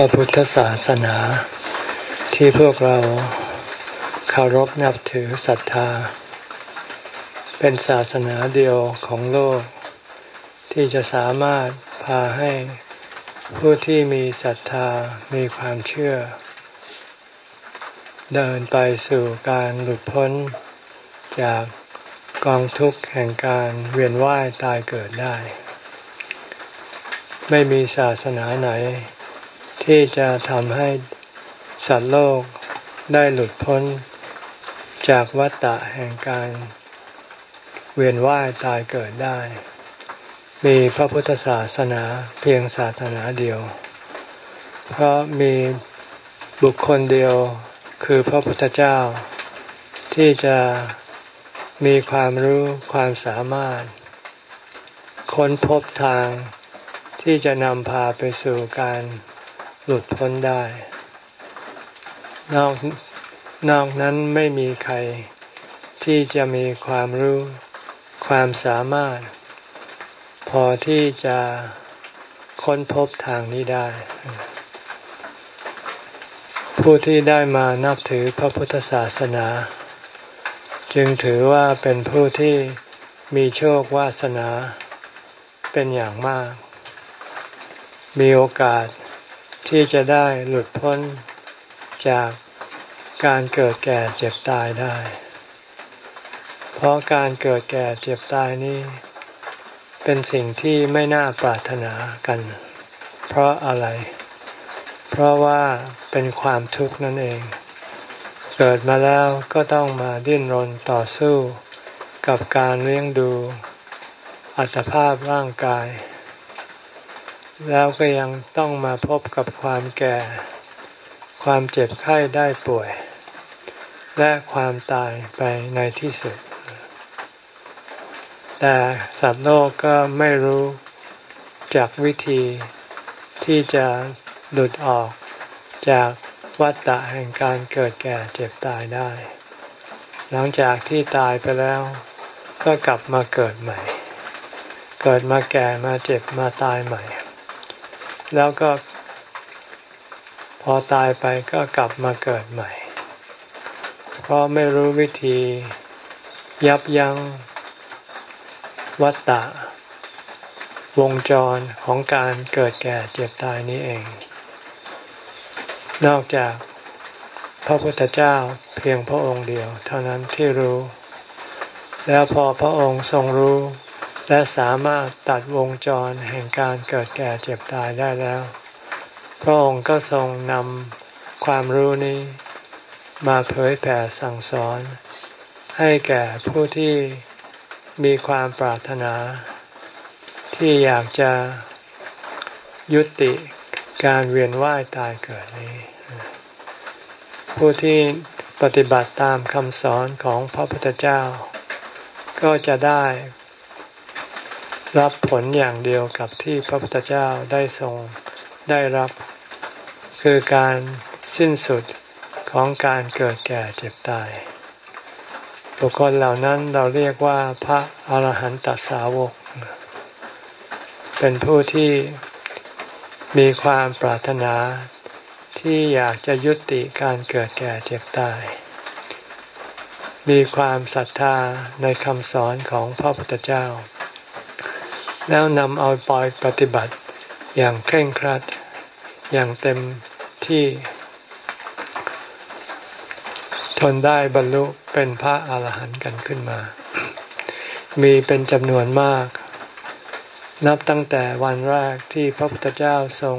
ระพุทธศาสนา ที่พวกเราเคารพนับถือศรัทธา เป็นศาสนาเดียวของโลก ที่จะสามารถพาให้ผู้ที่มีศรัทธามีความเชื่อ เดินไปสู่การหลุดพ้นจากกองทุกข์แห่งการเวียนว่ายตายเกิดได้ ไม่มีศาสนาไหน ที่จะทำให้สัตว์โลกได้หลุดพ้นจากวัฏฏะแห่งการ เวียนว่ายตายเกิดได้ มีพระพุทธศาสนาเพียงศาสนาเดียว เพราะมีบุคคลเดียวคือพระพุทธเจ้า ที่จะมีความรู้ความสามารถ ค้นพบทางที่จะนำพาไปสู่การ หลุดพ้นได้ นอกนอกนั้นไม่มีใครที่จะมีความรู้ ความสามารถ พอที่จะค้นพบทางนี้ได้ ผู้ที่ได้มานับถือพระพุทธศาสนา จึงถือว่าเป็นผู้ที่มีโชควาสนาเป็นอย่างมาก มีโอกาส ที่จะได้หลุดพ้นจากการเกิดแก่เจ็บตายได้ เพราะการเกิดแก่เจ็บตายนี้ เป็นสิ่งที่ไม่น่าปรารถนากัน เพราะอะไร เพราะว่าเป็นความทุกข์นั่นเอง เกิดมาแล้วก็ต้องมาดิ้นรนต่อสู้ กับการเลี้ยงดู อัตภาพร่างกาย แล้วก็ยังต้องมาพบกับความแก่ ความเจ็บไข้ได้ป่วย และความตายไปในที่สุด แต่สัตว์โลกก็ไม่รู้จากวิธีที่จะหลุดออกจากวัฏฏะแห่งการเกิดแก่เจ็บตายได้ หลังจากที่ตายไปแล้วก็กลับมาเกิดใหม่ เกิดมาแก่มาเจ็บมาตายใหม่ แล้วก็พอตายไปก็กลับมาเกิดใหม่ เพราะไม่รู้วิธียับยั้งวัฏฏะวงจรของการเกิดแก่เจ็บตายนี้เอง นอกจากพระพุทธเจ้าเพียงพระองค์เดียว เท่านั้นที่รู้ แล้วพอพระองค์ทรงรู้ และสามารถตัดวงจรแห่งการเกิดแก่เจ็บตายได้แล้ว พระองค์ก็ทรงนำความรู้นี้ มาเผยแผ่สั่งสอน ให้แก่ผู้ที่มีความปรารถนา ที่อยากจะยุติการเวียนว่ายตายเกิดนี้ ผู้ที่ปฏิบัติตามคำสอนของพระพุทธเจ้า ก็จะได้ รับผลอย่างเดียวกับที่พระพุทธเจ้าได้ทรงได้รับ คือการสิ้นสุดของการเกิดแก่เจ็บตาย บุคคลเหล่านั้นเราเรียกว่าพระอรหันตสาวก เป็นผู้ที่มีความปรารถนาที่อยากจะยุติการเกิดแก่เจ็บตาย มีความศรัทธาในคำสอนของพระพุทธเจ้า แล้วนำเอาปล่อยปฏิบัติอย่างเคร่งครัด อย่างเต็มที่ ทนได้บรรลุเป็นพระอาหารหันต์กันขึ้นมา มีเป็นจำนวนมาก นับตั้งแต่วันแรกที่พระพุทธเจ้าทรง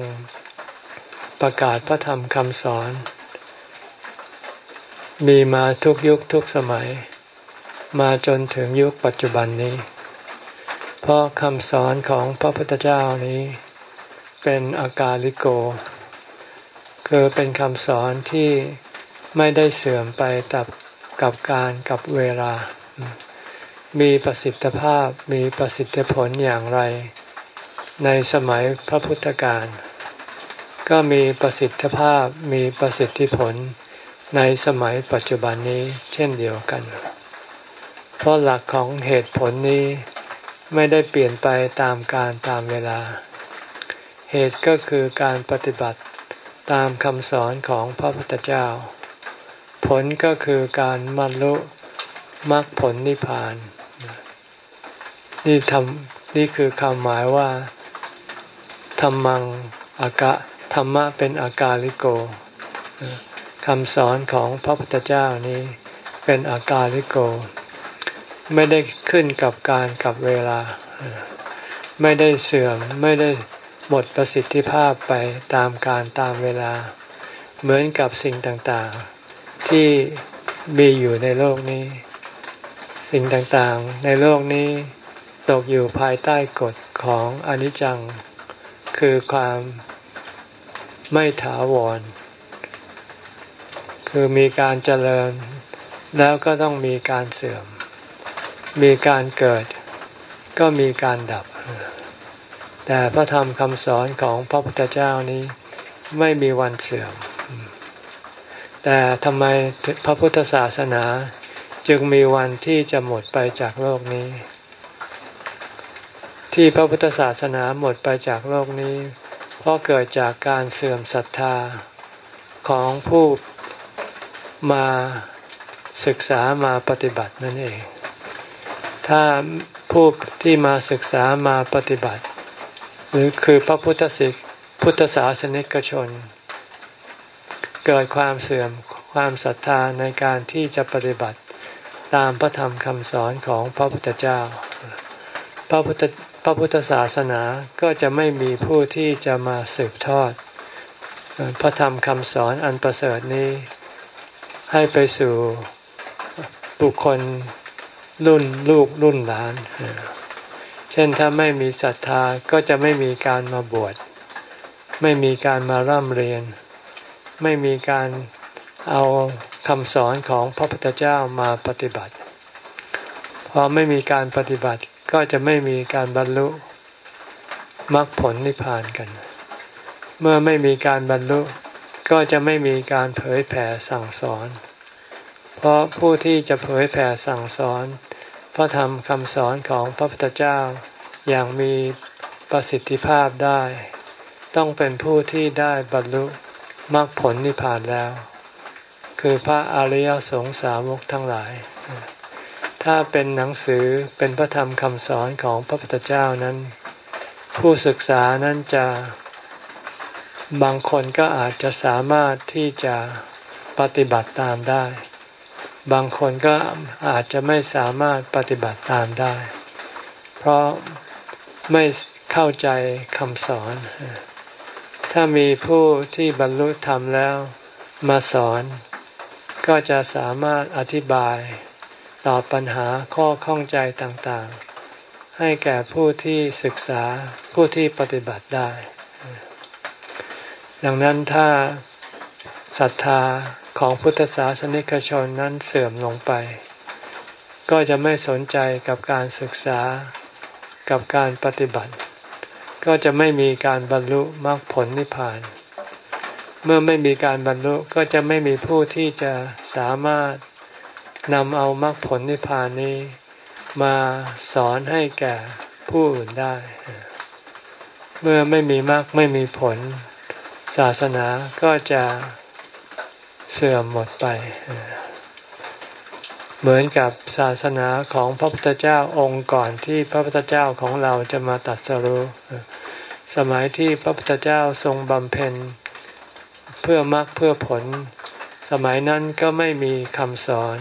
ประกาศพระธรรมคำสอน มีมาทุกยุคทุกสมัย มาจนถึงยุคปัจจุบันนี้ เพราะคำสอนของพระพุทธเจ้านี้ เป็นอากาลิโก คือเป็นคำสอนที่ไม่ได้เสื่อมไปกับกับการกับเวลา มีประสิทธิภาพมีประสิทธิผลอย่างไร ในสมัยพระพุทธการ ก็มีประสิทธิภาพมีประสิทธิผลในสมัยปัจจุบันนี้เช่นเดียวกัน เพราะหลักของเหตุผลนี้ ไม่ได้เปลี่ยนไปตามการตามเวลา เหตุก็คือการปฏิบัติตามคำสอนของพระพุทธเจ้า ผลก็คือการบรรลุมรรคผลนิพพาน นี่ทำนี่คือคำหมายว่าธรรมังอากะธรรมะเป็นอากาลิโกคำสอนของพระพุทธเจ้านี้เป็นอากาลิโก ไม่ได้ขึ้นกับการกับเวลา ไม่ได้เสื่อมไม่ได้หมดประสิทธิภาพไปตามการตามเวลา เหมือนกับสิ่งต่างๆ ที่มีอยู่ในโลกนี้ สิ่งต่างๆ ในโลกนี้ตกอยู่ภายใต้กฎของอนิจจัง คือความไม่ถาวร คือมีการเจริญแล้วก็ต้องมีการเสื่อม มีการเกิดก็มีการดับ แต่พระธรรมคำสอนของพระพุทธเจ้านี้ไม่มีวันเสื่อม แต่ทำไมพระพุทธศาสนาจึงมีวันที่จะหมดไปจากโลกนี้ ที่พระพุทธศาสนาหมดไปจากโลกนี้ เพราะเกิดจากการเสื่อมศรัทธาของผู้มาศึกษามาปฏิบัตินั่นเอง ถ้าผู้ที่มาศึกษามาปฏิบัติ หรือคือพระพุทธสิกพุทธศาสนิกชน เกิดความเสื่อมความศรัทธาในการที่จะปฏิบัติตามพระธรรมคำสอนของพระพุทธเจ้า พระพุทธพระพุทธศาสนาก็จะไม่มีผู้ที่จะมาสืบทอด พระธรรมคำสอนอันประเสริฐนี้ ให้ไปสู่บุคคล รุ่นลูกรุ่นหลาน เช่นถ้าไม่มีศรัทธาก็จะไม่มีการมาบวช ไม่มีการมาร่ำเรียน ไม่มีการเอาคำสอนของพระพุทธเจ้ามาปฏิบัติ พอไม่มีการปฏิบัติก็จะไม่มีการบรรลุมรรคผลนิพพานกัน เมื่อไม่มีการบรรลุก็จะไม่มีการเผยแผ่สั่งสอน เพราะผู้ที่จะเผยแผ่สั่งสอน พระธรรมคำสอนของพระพุทธเจ้าอย่างมีประสิทธิภาพได้ ต้องเป็นผู้ที่ได้บรรลุมรรคผลนิพพานแล้ว คือพระอริยสงสาวกทั้งหลาย ถ้าเป็นหนังสือเป็นพระธรรมคำสอนของพระพุทธเจ้านั้น ผู้ศึกษานั้นจะบางคนก็อาจจะสามารถที่จะปฏิบัติตามได้ บางคนก็อาจจะไม่สามารถปฏิบัติตามได้ เพราะไม่เข้าใจคำสอน ถ้ามีผู้ที่บรรลุธรรมแล้วมาสอน ก็จะสามารถอธิบายตอบปัญหาข้อข้องใจต่างๆ ให้แก่ผู้ที่ศึกษาผู้ที่ปฏิบัติได้ ดังนั้นถ้าศรัทธา ของพุทธศาสนิกชนนั้นเสื่อมลงไป ก็จะไม่สนใจกับการศึกษากับการปฏิบัติ ก็จะไม่มีการบรรลุมรรคผลนิพพาน เมื่อไม่มีการบรรลุก็จะไม่มีผู้ที่จะสามารถนำเอามรรคผลนิพพานนี้ มาสอนให้แก่ผู้อื่นได้ เมื่อไม่มีมรรคไม่มีผล ศาสนาก็จะ เสื่อมหมดไป เหมือนกับศาสนาของพระพุทธเจ้าองค์ก่อนที่พระพุทธเจ้าของเราจะมาตัดสรุสมัยที่พระพุทธเจ้าทรงบำเพ็ญเพื่อมรรคเพื่อผล สมัยนั้นก็ไม่มีคำสอน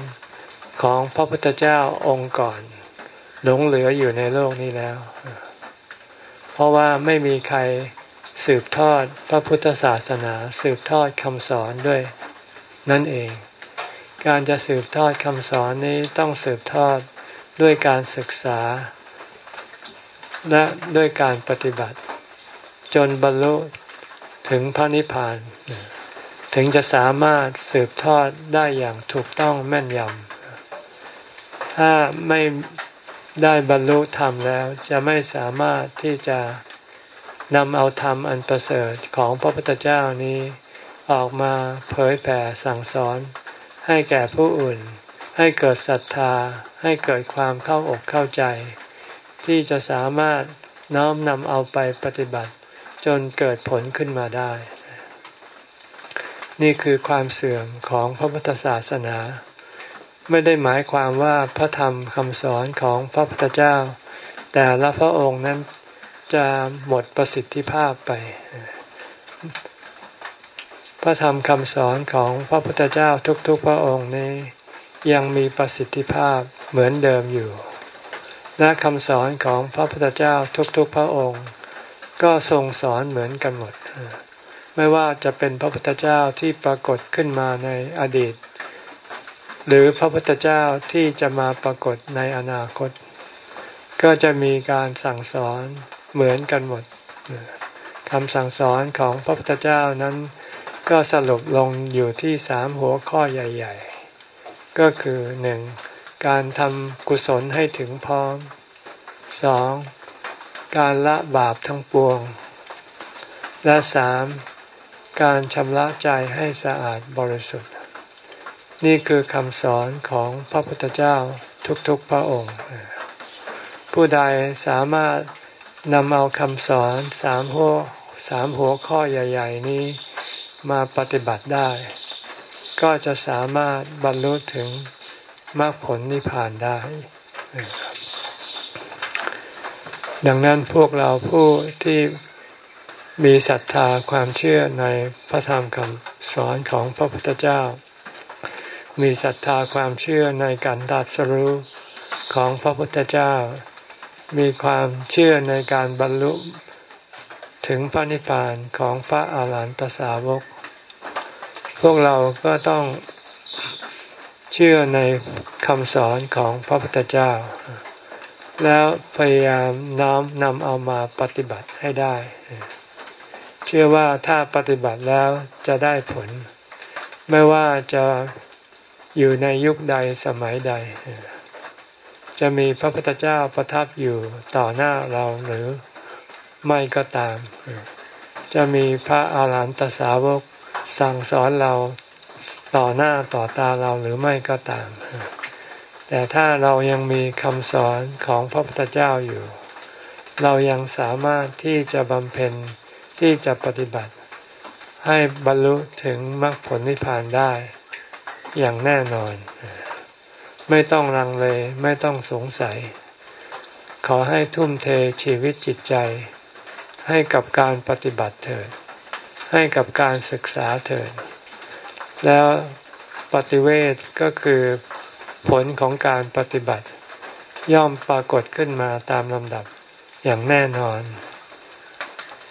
ของพระพุทธเจ้าองค์ก่อน หลงเหลืออยู่ในโลกนี้แล้ว เพราะว่าไม่มีใครสืบทอดพระพุทธศาสนา สืบทอดคำสอนด้วย นั่นเอง การจะสืบทอดคำสอนนี้ต้องสืบทอดด้วยการศึกษา และด้วยการปฏิบัติ จนบรรลุถึงพระนิพพาน ถึงจะสามารถสืบทอดได้อย่างถูกต้องแม่นยำ ถ้าไม่ได้บรรลุธรรมแล้วจะไม่สามารถที่จะนำเอาธรรมอันประเสริฐของพระพุทธเจ้านี้ ออกมาเผยแผ่สั่งสอน ให้แก่ผู้อื่น ให้เกิดศรัทธา ให้เกิดความเข้าอกเข้าใจ ที่จะสามารถน้อมนำเอาไปปฏิบัติ จนเกิดผลขึ้นมาได้ นี่คือความเสื่อมของพระพุทธศาสนา ไม่ได้หมายความว่าพระธรรมคำสอนของพระพุทธเจ้า แต่ละพระองค์นั้นจะหมดประสิทธิภาพไป พระธรรมคำสอนของพระพุทธเจ้าทุกๆพระองค์นี้ ยังมีประสิทธิภาพเหมือนเดิมอยู่ และคำสอนของพระพุทธเจ้าทุกๆพระองค์ ก็ทรงสอนเหมือนกันหมด ไม่ว่าจะเป็นพระพุทธเจ้าที่ปรากฏขึ้นมาในอดีต หรือพระพุทธเจ้าที่จะมาปรากฏในอนาคต ก็จะมีการสั่งสอนเหมือนกันหมดคำสั่งสอนของพระพุทธเจ้านั้น ก็สรุปลงอยู่ที่สามหัวข้อใหญ่ ๆ ก็คือหนึ่งการทำกุศลให้ถึงพร้อมสองการละบาปทั้งปวง และสามการชำระใจให้สะอาดบริสุทธิ์ นี่คือคำสอนของพระพุทธเจ้าทุกๆพระองค์ ผู้ใดสามารถนำเอาคำสอนสามหัวสามหัวข้อใหญ่ ๆ นี้ มาปฏิบัติได้ ก็จะสามารถบรรลุถึงมรรคผลนิพพานได้ ดังนั้นพวกเราผู้ที่มีศรัทธาความเชื่อในพระธรรมคำสอนของพระพุทธเจ้า มีศรัทธาความเชื่อในการตัดสรู้ของพระพุทธเจ้า มีความเชื่อในการบรรลุ ถึงพระนิพพานของพระอาหารหันตสาวก พวกเราก็ต้องเชื่อในคำสอนของพระพุทธเจ้า แล้วพยายามน้อมนำเอามาปฏิบัติให้ได้ เชื่อว่าถ้าปฏิบัติแล้วจะได้ผล ไม่ว่าจะอยู่ในยุคใดสมัยใด จะมีพระพุทธเจ้าประทับอยู่ต่อหน้าเราหรือ ไม่ก็ตาม จะมีพระอาหารหันตสาวกสั่งสอนเราต่อหน้าต่อตาเราหรือไม่ก็ตาม แต่ถ้าเรายังมีคำสอนของพระพุทธเจ้าอยู่ เรายังสามารถที่จะบำเพ็ญที่จะปฏิบัติ ให้บรรลุถึงมรรคผลนิพพานได้อย่างแน่นอน ไม่ต้องลังเลไม่ต้องสงสัย ขอให้ทุ่มเทชีวิตจิตใจ ให้กับการปฏิบัติเถิด ให้กับการศึกษาเถิด แล้วปฏิเวทก็คือผลของการปฏิบัติ ย่อมปรากฏขึ้นมาตามลำดับอย่างแน่นอน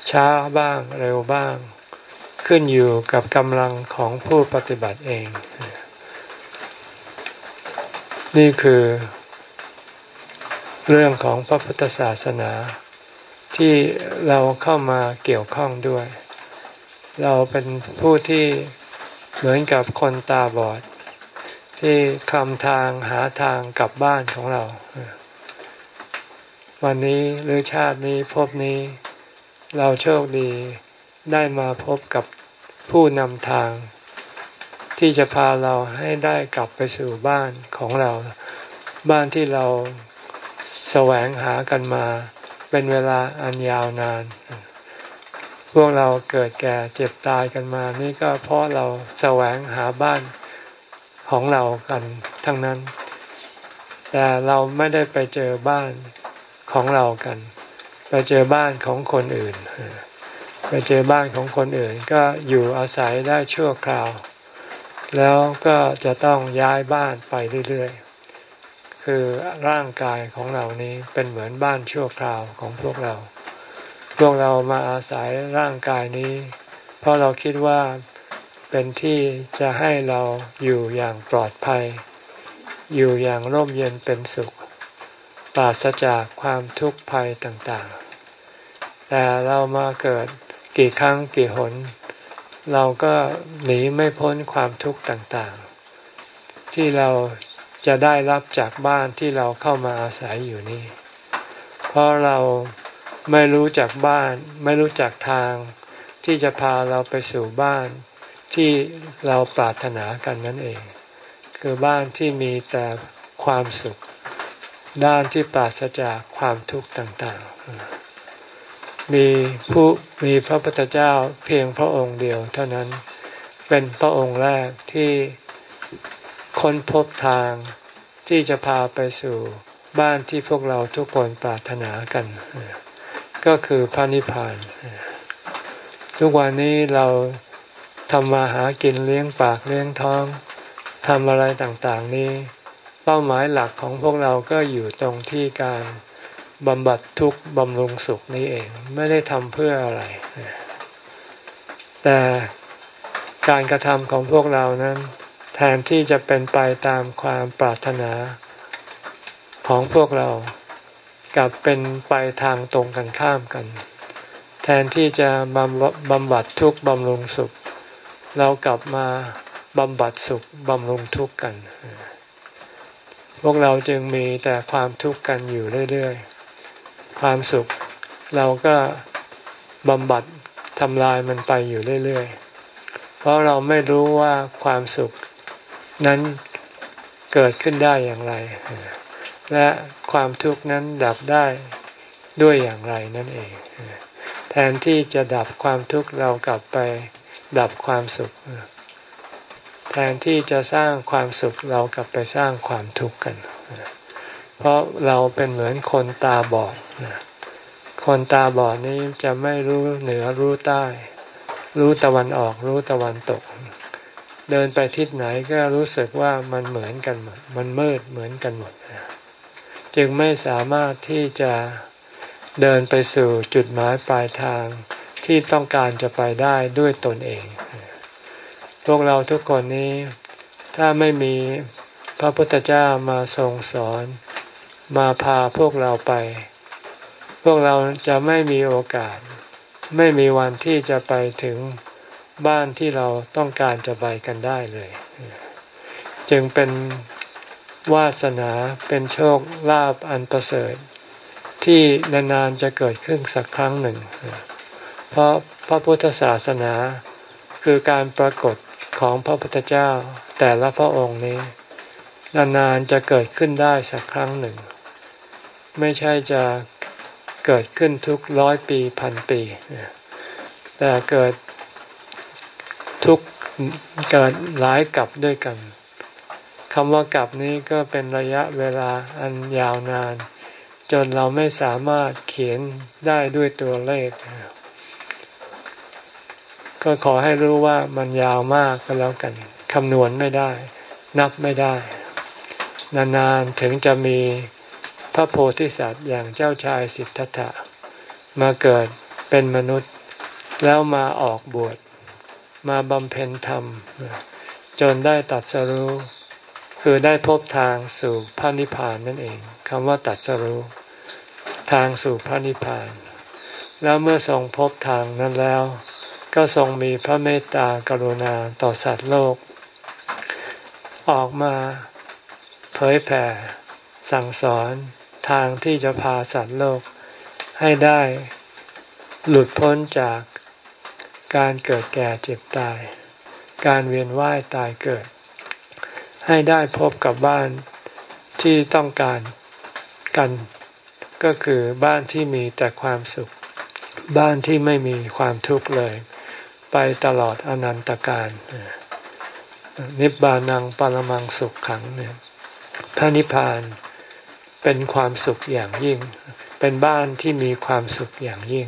ช้าบ้างเร็วบ้าง ขึ้นอยู่กับกำลังของผู้ปฏิบัติเอง นี่คือ เรื่องของพระพุทธศาสนา ที่เราเข้ามาเกี่ยวข้องด้วย เราเป็นผู้ที่เหมือนกับคนตาบอด ที่คำทางหาทางกลับบ้านของเรา วันนี้หรือชาตินี้พบนี้ เราโชคดีได้มาพบกับผู้นำทาง ที่จะพาเราให้ได้กลับไปสู่บ้านของเรา บ้านที่เราแสวงหากันมา เป็นเวลาอันยาวนาน พวกเราเกิดแก่เจ็บตายกันมา นี่ก็เพราะเราแสวงหาบ้านของเรากันทั้งนั้น แต่เราไม่ได้ไปเจอบ้านของเรากัน ไปเจอบ้านของคนอื่น ไปเจอบ้านของคนอื่น ก็อยู่อาศัยได้ชั่วคราว แล้วก็จะต้องย้ายบ้านไปเรื่อยๆ คือร่างกายของเรานี้เป็นเหมือนบ้านชั่วคราวของพวกเรา พวกเรามาอาศัยร่างกายนี้ เพราะเราคิดว่าเป็นที่จะให้เราอยู่อย่างปลอดภัย อยู่อย่างร่มเย็นเป็นสุขปราศจากความทุกข์ภัยต่างๆ แต่เรามาเกิดกี่ครั้งกี่หน เราก็หนีไม่พ้นความทุกข์ต่างๆ ที่เรา จะได้รับจากบ้านที่เราเข้ามาอาศัยอยู่นี่เพราะเราไม่รู้จักบ้าน ไม่รู้จักทาง ที่จะพาเราไปสู่บ้านที่เราปรารถนากันนั่นเอง คือบ้านที่มีแต่ความสุข ด้านที่ปราศจากความทุกข์ต่างๆ มีผู้มีพระพุทธเจ้าเพียงพระองค์เดียวเท่านั้นเป็นพระองค์แรกที่ ค้นพบทางที่จะพาไปสู่บ้านที่พวกเราทุกคนปรารถนากัน ก็คือพระนิพพาน ทุกวันนี้เราทำมาหากินเลี้ยงปากเลี้ยงท้องทำอะไรต่างๆนี้ เป้าหมายหลักของพวกเราก็อยู่ตรงที่การบำบัดทุกข์บำรุงสุขนี้เองไม่ได้ทำเพื่ออะไร แต่การกระทำของพวกเรานั้น แทนที่จะเป็นไปตามความปรารถนาของพวกเรากลับเป็นไปทางตรงกันข้ามกัน แทนที่จะบำบำบัดทุกข์บำรุงสุข เรากลับมาบำบัดสุขบำรุงทุกข์กัน พวกเราจึงมีแต่ความทุกข์กันอยู่เรื่อยๆ ความสุขเราก็บำบัดทำลายมันไปอยู่เรื่อยๆ เพราะเราไม่รู้ว่าความสุข นั้นเกิดขึ้นได้อย่างไร และความทุกข์นั้นดับได้ด้วยอย่างไรนั่นเอง แทนที่จะดับความทุกข์เรากลับไปดับความสุข แทนที่จะสร้างความสุขเรากลับไปสร้างความทุกข์กัน เพราะเราเป็นเหมือนคนตาบอดคนตาบอดนี้จะไม่รู้เหนือรู้ใต้ รู้ตะวันออกรู้ตะวันตก เดินไปทิศไหนก็รู้สึกว่ามันเหมือนกันหมด มันมืดเหมือนกันหมด จึงไม่สามารถที่จะเดินไปสู่จุดหมายปลายทางที่ต้องการจะไปได้ด้วยตนเอง พวกเราทุกคนนี้ถ้าไม่มีพระพุทธเจ้ามาทรงสอน มาพาพวกเราไป พวกเราจะไม่มีโอกาส ไม่มีวันที่จะไปถึง บ้านที่เราต้องการจะไปกันได้เลย จึงเป็นวาสนาเป็นโชคลาภอันประเสริฐ ที่นานๆจะเกิดขึ้นสักครั้งหนึ่ง เพราะพระพุทธศาสนาคือการปรากฏของพระพุทธเจ้าแต่ละพระองค์นี้ นานๆจะเกิดขึ้นได้สักครั้งหนึ่ง ไม่ใช่จะเกิดขึ้นทุกร้อยปีพันปี แต่เกิด ทุกเกิดหลายกับด้วยกันคำว่ากลับนี้ก็เป็นระยะเวลาอันยาวนาน จนเราไม่สามารถเขียนได้ด้วยตัวเลข ก็ขอให้รู้ว่ามันยาวมากก็แล้วกันคำนวณไม่ได้ นับไม่ได้ นานๆถึงจะมีพระโพธิสัตว์อย่างเจ้าชายสิทธัตถะมาเกิดเป็นมนุษย์แล้วมาออกบวช มาบำเพ็ญธรรม จนได้ตัดสรู้ คือได้พบทางสู่พระนิพพานนั่นเองคำว่าตัดสรู้ ทางสู่พระนิพพาน แล้วเมื่อทรงพบทางนั้นแล้ว ก็ทรงมีพระเมตตากรุณาต่อสัตว์โลก ออกมาเผยแผ่ สั่งสอนทางที่จะพาสัตว์โลกให้ได้หลุดพ้นจาก การเกิดแก่เจ็บตาย การเวียนว่ายตายเกิด ให้ได้พบกับบ้านที่ต้องการกัน ก็คือบ้านที่มีแต่ความสุข บ้านที่ไม่มีความทุกข์เลย ไปตลอดอนันตการนิบานังปรมังสุขขังเนี่ยพระนิพพานเป็นความสุขอย่างยิ่ง เป็นบ้านที่มีความสุขอย่างยิ่ง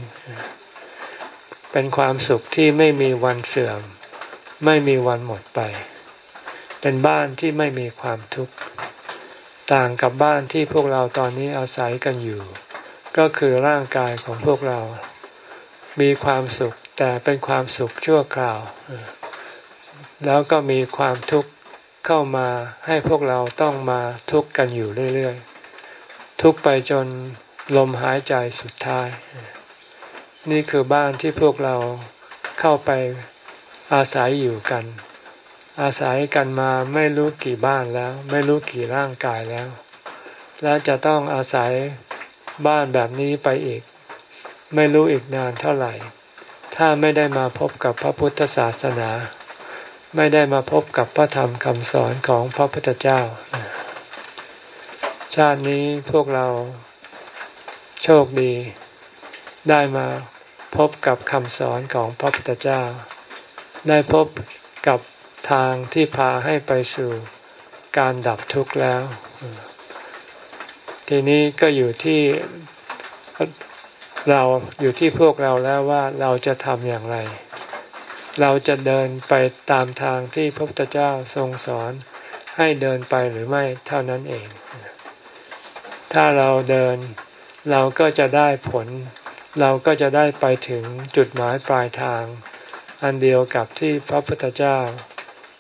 เป็นความสุขที่ไม่มีวันเสื่อม ไม่มีวันหมดไป เป็นบ้านที่ไม่มีความทุกข์ ต่างกับบ้านที่พวกเราตอนนี้อาศัยกันอยู่ ก็คือร่างกายของพวกเรา มีความสุขแต่เป็นความสุขชั่วคราว แล้วก็มีความทุกข์เข้ามาให้พวกเราต้องมาทุกข์กันอยู่เรื่อยๆ ทุกไปจนลมหายใจสุดท้าย นี่คือบ้านที่พวกเราเข้าไปอาศัยอยู่กัน อาศัยกันมาไม่รู้กี่บ้านแล้ว ไม่รู้กี่ร่างกายแล้ว และจะต้องอาศัยบ้านแบบนี้ไปอีก ไม่รู้อีกนานเท่าไหร่ ถ้าไม่ได้มาพบกับพระพุทธศาสนา ไม่ได้มาพบกับพระธรรมคำสอนของพระพุทธเจ้า ชาตินี้พวกเราโชคดี ได้มาพบกับคำสอนของพระพุทธเจ้า ได้พบกับทางที่พาให้ไปสู่การดับทุกข์แล้ว ทีนี้ก็อยู่ที่เราอยู่ที่พวกเราแล้วว่าเราจะทำอย่างไร เราจะเดินไปตามทางที่พระพุทธเจ้าทรงสอนให้เดินไปหรือไม่เท่านั้นเอง ถ้าเราเดินเราก็จะได้ผล เราก็จะได้ไปถึงจุดหมายปลายทาง อันเดียวกับที่พระพุทธเจ้า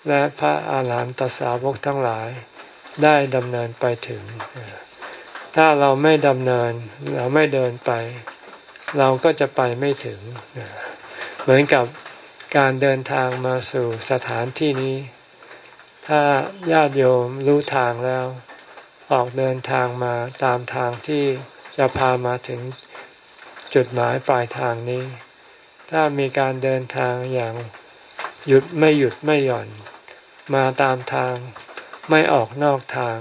และพระอาหารหันตสาวกทั้งหลาย ได้ดำเนินไปถึง ถ้าเราไม่ดำเนิน เราไม่เดินไป เราก็จะไปไม่ถึง เหมือนกับการเดินทางมาสู่สถานที่นี้ ถ้าญาติโยมรู้ทางแล้ว ออกเดินทางมาตามทางที่จะพามาถึง จุดหมายปลายทางนี้ ถ้ามีการเดินทางอย่างหยุดไม่หยุดไม่หย่อน มาตามทางไม่ออกนอกทาง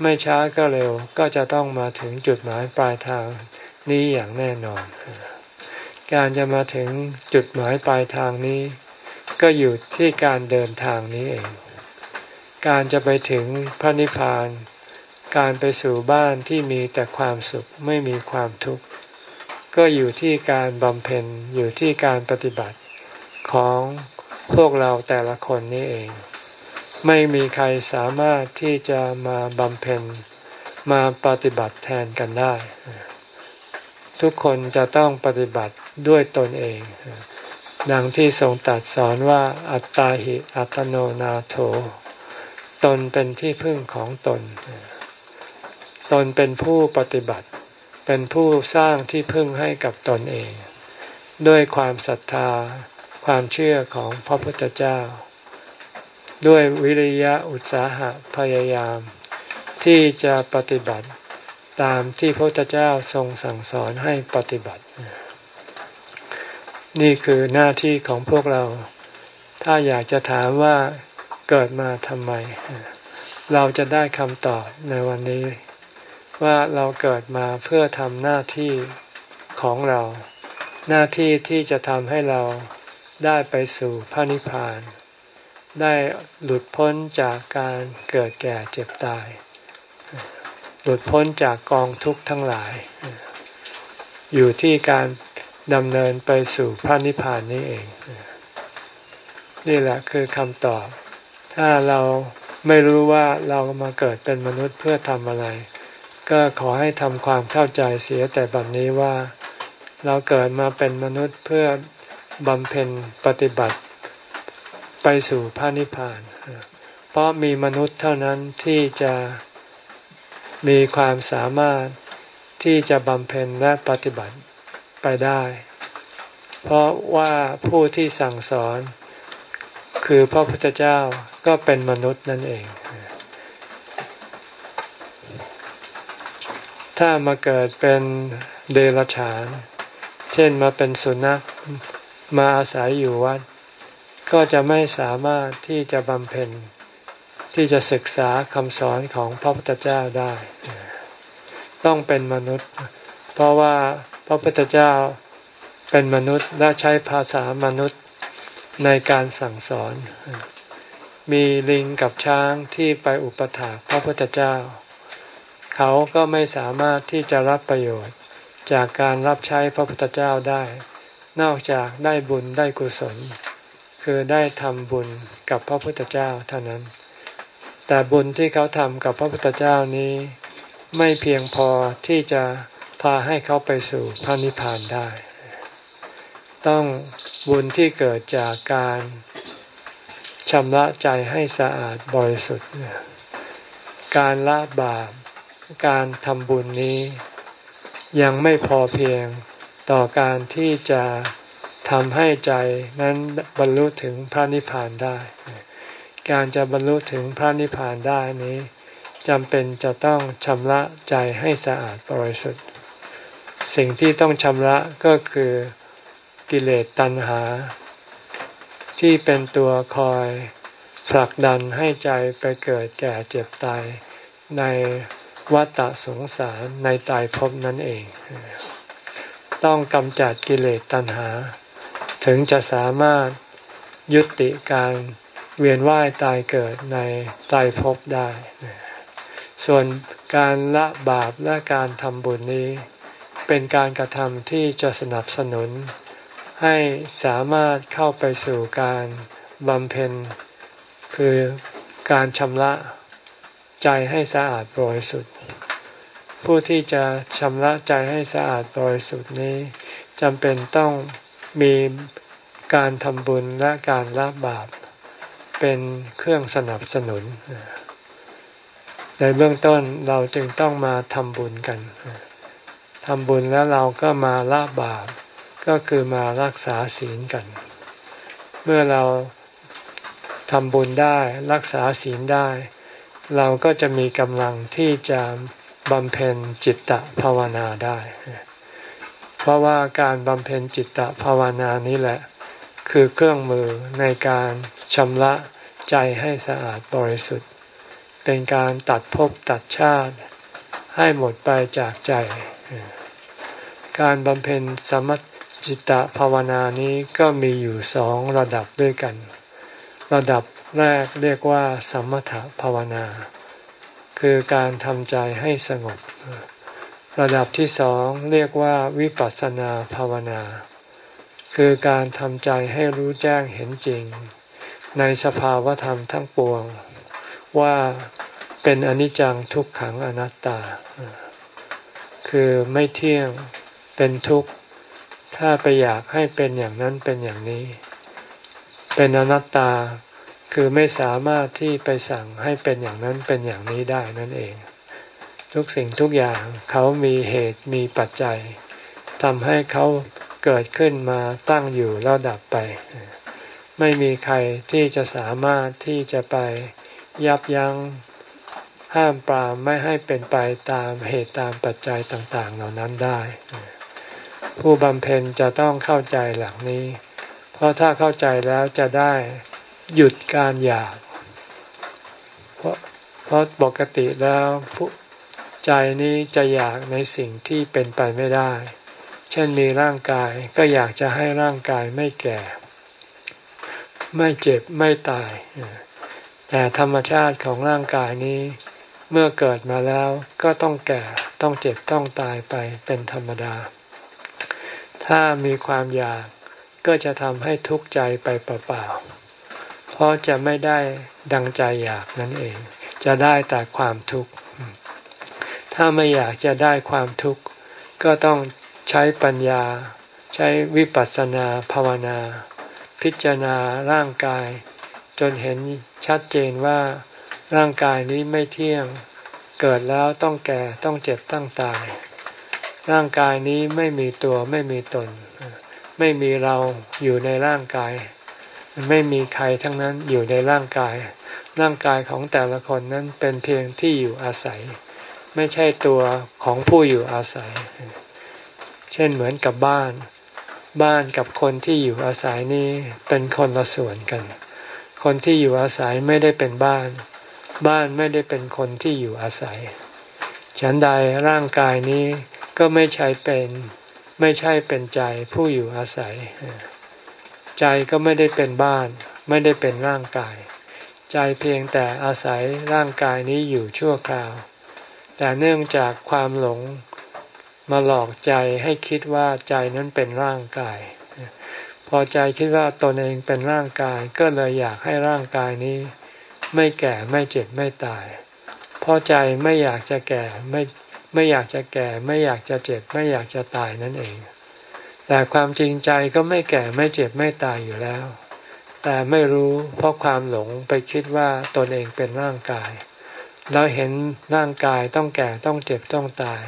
ไม่ช้าก็เร็วก็จะต้องมาถึงจุดหมายปลายทางนี้อย่างแน่นอน การจะมาถึงจุดหมายปลายทางนี้ ก็อยู่ที่การเดินทางนี้เอง การจะไปถึงพระนิพพาน การไปสู่บ้านที่มีแต่ความสุขไม่มีความทุกข์ ก็อยู่ที่การบำเพ็ญอยู่ที่การปฏิบัติของพวกเราแต่ละคนนี้เอง ไม่มีใครสามารถที่จะมาบำเพ็ญมาปฏิบัติแทนกันได้ ทุกคนจะต้องปฏิบัติด้วยตนเอง ดังที่ทรงตัดสอนว่าอัตตาหิอัตโนนาโถ ตนเป็นที่พึ่งของตน ตนเป็นผู้ปฏิบัติ เป็นผู้สร้างที่พึ่งให้กับตนเอง ด้วยความศรัทธา ความเชื่อของพระพุทธเจ้า ด้วยวิริยะอุตสาหะพยายาม ที่จะปฏิบัติตามที่พระพุทธเจ้าทรงสั่งสอนให้ปฏิบัติ นี่คือหน้าที่ของพวกเรา ถ้าอยากจะถามว่าเกิดมาทำไม เราจะได้คำตอบในวันนี้ ว่าเราเกิดมาเพื่อทำหน้าที่ของเรา หน้าที่ที่จะทำให้เราได้ไปสู่พระนิพพาน ได้หลุดพ้นจากการเกิดแก่เจ็บตาย หลุดพ้นจากกองทุกข์ทั้งหลาย อยู่ที่การดำเนินไปสู่พระนิพพานนี้เอง นี่แหละคือคำตอบ ถ้าเราไม่รู้ว่าเรามาเกิดเป็นมนุษย์เพื่อทำอะไร ก็ขอให้ทำความเข้าใจเสียแต่บัดนนี้ว่า เราเกิดมาเป็นมนุษย์เพื่อบำเพ็ญปฏิบัติไปสู่พระนิพพาน เพราะมีมนุษย์เท่านั้นที่จะมีความสามารถที่จะบำเพ็ญและปฏิบัติไปได้ เพราะว่าผู้ที่สั่งสอนคือพระพุทธเจ้าก็เป็นมนุษย์นั่นเอง ถ้ามาเกิดเป็นเดรัจฉาน เช่นมาเป็นสุนัขมาอาศัยอยู่วัด ก็จะไม่สามารถที่จะบำเพ็ญที่จะศึกษาคำสอนของพระพุทธเจ้าได้ ต้องเป็นมนุษย์ เพราะว่าพระพุทธเจ้าเป็นมนุษย์และใช้ภาษามนุษย์ในการสั่งสอน มีลิงกับช้างที่ไปอุปถากพระพุทธเจ้า เขาก็ไม่สามารถที่จะรับประโยชน์จากการรับใช้พระพุทธเจ้าได้ นอกจากได้บุญได้กุศล คือได้ทำบุญกับพระพุทธเจ้าเท่านั้น แต่บุญที่เขาทำกับพระพุทธเจ้านี้ ไม่เพียงพอที่จะพาให้เขาไปสู่พระนิพพานได้ ต้องบุญที่เกิดจากการชำระใจให้สะอาดบริสุทธิ์ การละบาป การทำบุญนี้ ยังไม่พอเพียงต่อการที่จะทำให้ใจนั้นบรรลุถึงพระนิพพานได้ การจะบรรลุถึงพระนิพพานได้นี้จำเป็นจะต้องชำระใจให้สะอาดบริสุทธิ์ สิ่งที่ต้องชำระก็คือกิเลสตัณหา ที่เป็นตัวคอยผลักดันให้ใจไปเกิดแก่เจ็บตายใน วัฏสงสารในตายภพนั่นเอง ต้องกำจัดกิเลสตัณหา ถึงจะสามารถยุติการเวียนว่ายตายเกิดในตายภพได้ ส่วนการละบาปและการทำบุญนี้ เป็นการกระทำที่จะสนับสนุน ให้สามารถเข้าไปสู่การบำเพ็ญ คือการชำระ ใจให้สะอาดบริสุทธิ์ ผู้ที่จะชำระใจให้สะอาดบริสุทธิ์นี้จำเป็นต้องมีการทำบุญและการละบาปเป็นเครื่องสนับสนุน ในเบื้องต้นเราจึงต้องมาทำบุญกันทำบุญแล้วเราก็มาละบาปก็คือมารักษาศีลกัน เมื่อเราทำบุญได้รักษาศีลได้ เราก็จะมีกำลังที่จะบำเพ็ญจิตตภาวนาได้ เพราะว่าการบำเพ็ญจิตตภาวนานี้แหละ คือเครื่องมือในการชำระใจให้สะอาดบริสุทธิ์ เป็นการตัดภพตัดชาติ ให้หมดไปจากใจ การบำเพ็ญสมจิตตภาวนานี้ก็มีอยู่สองระดับด้วยกัน ระดับ แรกเรียกว่า สมถภาวนา คือการทำใจให้สงบ ระดับที่สองเรียกว่าวิปัสสนาภาวนา คือการทำใจให้รู้แจ้งเห็นจริง ในสภาวธรรมทั้งปวง ว่าเป็นอนิจจังทุกขังอนัตตา คือไม่เที่ยงเป็นทุกข์ ถ้าไปอยากให้เป็นอย่างนั้นเป็นอย่างนี้ เป็นอนัตตา คือไม่สามารถที่ไปสั่งให้เป็นอย่างนั้นเป็นอย่างนี้ได้นั่นเอง ทุกสิ่งทุกอย่างเขามีเหตุมีปัจจัยทำให้เขาเกิดขึ้นมาตั้งอยู่แล้วดับไป ไม่มีใครที่จะสามารถที่จะไปยับยั้งห้ามปรามไม่ให้เป็นไปตามเหตุตามปัจจัยต่าง ๆ เหล่านั้นได้ ผู้บำเพ็ญจะต้องเข้าใจหลักนี้ เพราะถ้าเข้าใจแล้วจะได้ หยุดการอยาก เพราะเพราะปกติแล้วผู้ใจนี้จะอยากในสิ่งที่เป็นไปไม่ได้ เช่นมีร่างกายก็อยากจะให้ร่างกายไม่แก่ ไม่เจ็บไม่ตาย แต่ธรรมชาติของร่างกายนี้ เมื่อเกิดมาแล้วก็ต้องแก่ต้องเจ็บต้องตายไปเป็นธรรมดา ถ้ามีความอยากก็จะทำให้ทุกข์ใจไปเปล่าๆ เพราะจะไม่ได้ดังใจอยากนั่นเอง จะได้แต่ความทุกข์ ถ้าไม่อยากจะได้ความทุกข์ ก็ต้องใช้ปัญญา ใช้วิปัสสนาภาวนา พิจารณาร่างกาย จนเห็นชัดเจนว่าร่างกายนี้ไม่เที่ยง เกิดแล้วต้องแก่ต้องเจ็บต้องตาย ร่างกายนี้ไม่มีตัวไม่มีตน ไม่มีเราอยู่ในร่างกาย ไม่มีใครทั้งนั้นอยู่ในร่างกาย ร่างกายของแต่ละคนนั้นเป็นเพียงที่อยู่อาศัย ไม่ใช่ตัวของผู้อยู่อาศัย เช่นเหมือนกับบ้าน บ้านกับคนที่อยู่อาศัยนี้เป็นคนละส่วนกัน คนที่อยู่อาศัยไม่ได้เป็นบ้าน บ้านไม่ได้เป็นคนที่อยู่อาศัย ฉันใดร่างกายนี้ก็ไม่ใช่เป็น ไม่ใช่เป็นใจผู้อยู่อาศัย ใจก็ไม่ได้เป็นบ้าน ไม่ได้เป็นร่างกาย ใจเพียงแต่อาศัยร่างกายนี้อยู่ชั่วคราว แต่เนื่องจากความหลงมาหลอกใจให้คิดว่าใจนั้นเป็นร่างกาย พอใจคิดว่าตนเองเป็นร่างกาย ก็เลยอยากให้ร่างกายนี้ ไม่แก่ไม่เจ็บไม่ตาย เพราะใจไม่อยากจะแก่ไม่ไม่อยากจะแก่ ไม่อยากจะเจ็บ ไม่อยากจะตายนั่นเอง แต่ความจริงใจก็ไม่แก่ไม่เจ็บไม่ตายอยู่แล้ว แต่ไม่รู้เพราะความหลงไปคิดว่าตนเองเป็นร่างกายเราเห็นร่างกายต้องแก่ต้องเจ็บต้องตาย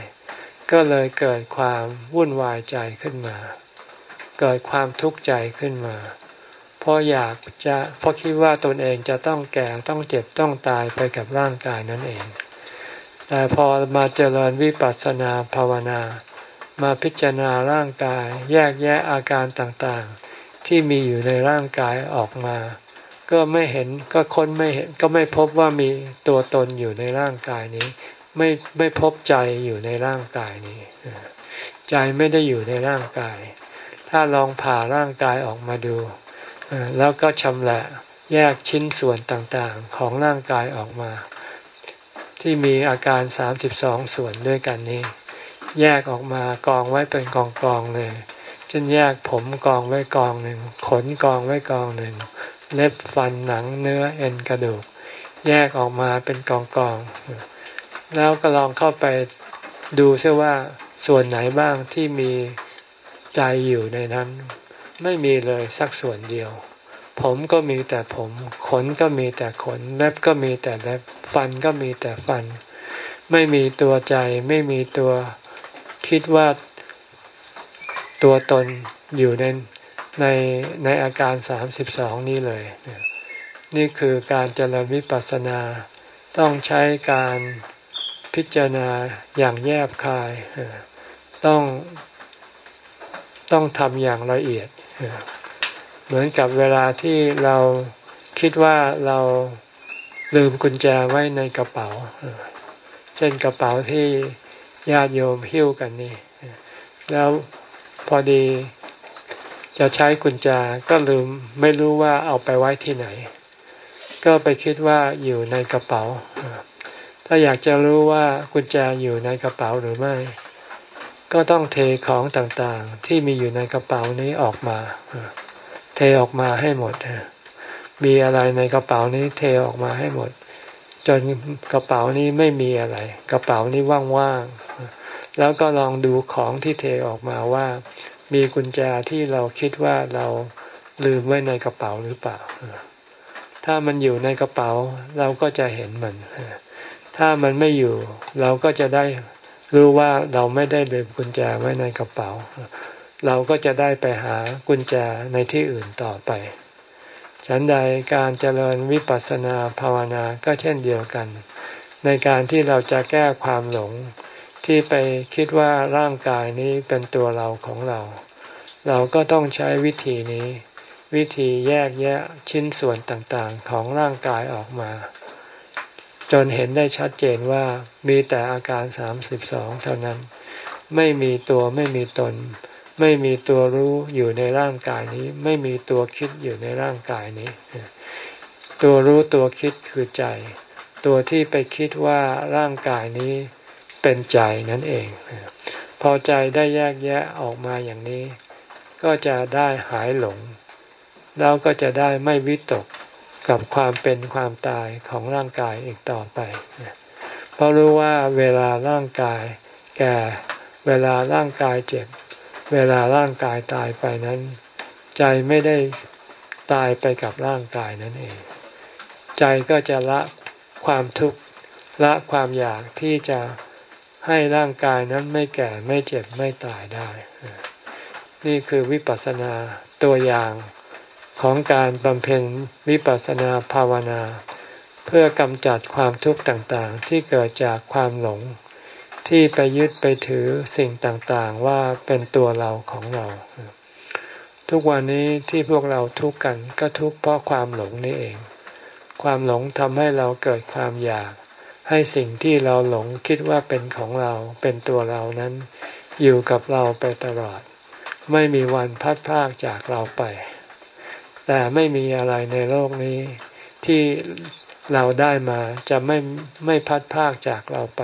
ก็เลยเกิดความวุ่นวายใจขึ้นมา เกิดความทุกข์ใจขึ้นมาเพราะอยากจะเพราะคิดว่าตนเองจะต้องแก่ต้องเจ็บต้องตายไปกับร่างกายนั่นเอง แต่พอมาเจริญวิปัสสนาภาวนา มาพิจารณาร่างกาย แยกแยะอาการต่างๆ ที่มีอยู่ในร่างกายออกมา ก็ไม่เห็นก็ค้นไม่เห็นก็ไม่พบว่ามีตัวตนอยู่ในร่างกายนี้ ไม่ไม่พบใจอยู่ในร่างกายนี้ ใจไม่ได้อยู่ในร่างกาย ถ้าลองผ่าร่างกายออกมาดู แล้วก็ชำละแยกชิ้นส่วนต่างๆของร่างกายออกมา ที่มีอาการสามสิบสองส่วนด้วยกันนี้ แยกออกมากองไว้เป็นกองกองเลยเช่นแยกผมกองไว้กองหนึ่งขนกองไว้กองหนึ่งเล็บฟันหนังเนื้อเอ็นกระดูก แยกออกมาเป็นกองกองแล้วก็ลองเข้าไปดูซิว่าส่วนไหนบ้างที่มีใจอยู่ในนั้น ไม่มีเลยสักส่วนเดียว ผมก็มีแต่ผม ขนก็มีแต่ขน เล็บก็มีแต่เล็บฟันก็มีแต่ฟัน ไม่มีตัวใจ ไม่มีตัว คิดว่าตัวตนอยู่ในในในอาการสามสิบสองนี้เลย นี่คือการเจริญวิปัสสนา ต้องใช้การพิจารณาอย่างแยบคาย ต้องต้องทำอย่างละเอียด เหมือนกับเวลาที่เราคิดว่าเราลืมกุญแจไว้ในกระเป๋า เช่นกระเป๋าที่ ญาติโยมหิ้วกันนี่ แล้วพอดีจะใช้กุญแจก็ลืมไม่รู้ว่าเอาไปไว้ที่ไหน ก็ไปคิดว่าอยู่ในกระเป๋า ถ้าอยากจะรู้ว่ากุญแจอยู่ในกระเป๋าหรือไม่ ก็ต้องเทของต่างๆ ที่มีอยู่ในกระเป๋านี้ออกมา เทออกมาให้หมดมีอะไรในกระเป๋านี้เทออกมาให้หมด จนกระเป๋านี้ไม่มีอะไร กระเป๋านี้ว่างๆแล้วก็ลองดูของที่เทออกมาว่า มีกุญแจที่เราคิดว่าเราลืมไว้ในกระเป๋าหรือเปล่า ถ้ามันอยู่ในกระเป๋าเราก็จะเห็นมัน ถ้ามันไม่อยู่ เราก็จะได้รู้ว่าเราไม่ได้ลืมกุญแจไว้ในกระเป๋า เราก็จะได้ไปหากุญแจในที่อื่นต่อไป ฉันใดการเจริญวิปัสสนาภาวนาก็เช่นเดียวกัน ในการที่เราจะแก้ความหลงที่ไปคิดว่าร่างกายนี้เป็นตัวเราของเรา เราก็ต้องใช้วิธีนี้ วิธีแยกแยะชิ้นส่วนต่างๆ ของร่างกายออกมา จนเห็นได้ชัดเจนว่ามีแต่อาการสามสิบสองเท่านั้น ไม่มีตัวไม่มีตน ไม่มีตัวรู้อยู่ในร่างกายนี้ ไม่มีตัวคิดอยู่ในร่างกายนี้ ตัวรู้ตัวคิดคือใจ ตัวที่ไปคิดว่าร่างกายนี้เป็นใจนั่นเอง พอใจได้แยกแยะออกมาอย่างนี้ ก็จะได้หายหลง แล้วก็จะได้ไม่วิตกกับความเป็นความตายของร่างกายอีกต่อไป เพราะรู้ว่าเวลาร่างกายแก่เวลาร่างกายเจ็บ เวลาร่างกายตายไปนั้น ใจไม่ได้ตายไปกับร่างกายนั่นเอง ใจก็จะละความทุกข์ละความอยากที่จะให้ร่างกายนั้นไม่แก่ไม่เจ็บไม่ตายได้ นี่คือวิปัสสนาตัวอย่างของการบำเพ็ญวิปัสสนาภาวนา เพื่อกำจัดความทุกข์ต่างๆ ที่เกิดจากความหลง ที่ไปยึดไปถือสิ่งต่างๆ ว่าเป็นตัวเราของเรา ทุกวันนี้ที่พวกเราทุกข์กันก็ทุกข์เพราะความหลงนี่เอง ความหลงทำให้เราเกิดความอยาก ให้สิ่งที่เราหลงคิดว่าเป็นของเราเป็นตัวเรานั้น อยู่กับเราไปตลอด ไม่มีวันพัดพากจากเราไป แต่ไม่มีอะไรในโลกนี้ที่เราได้มาจะไม่ไม่พัดพากจากเราไป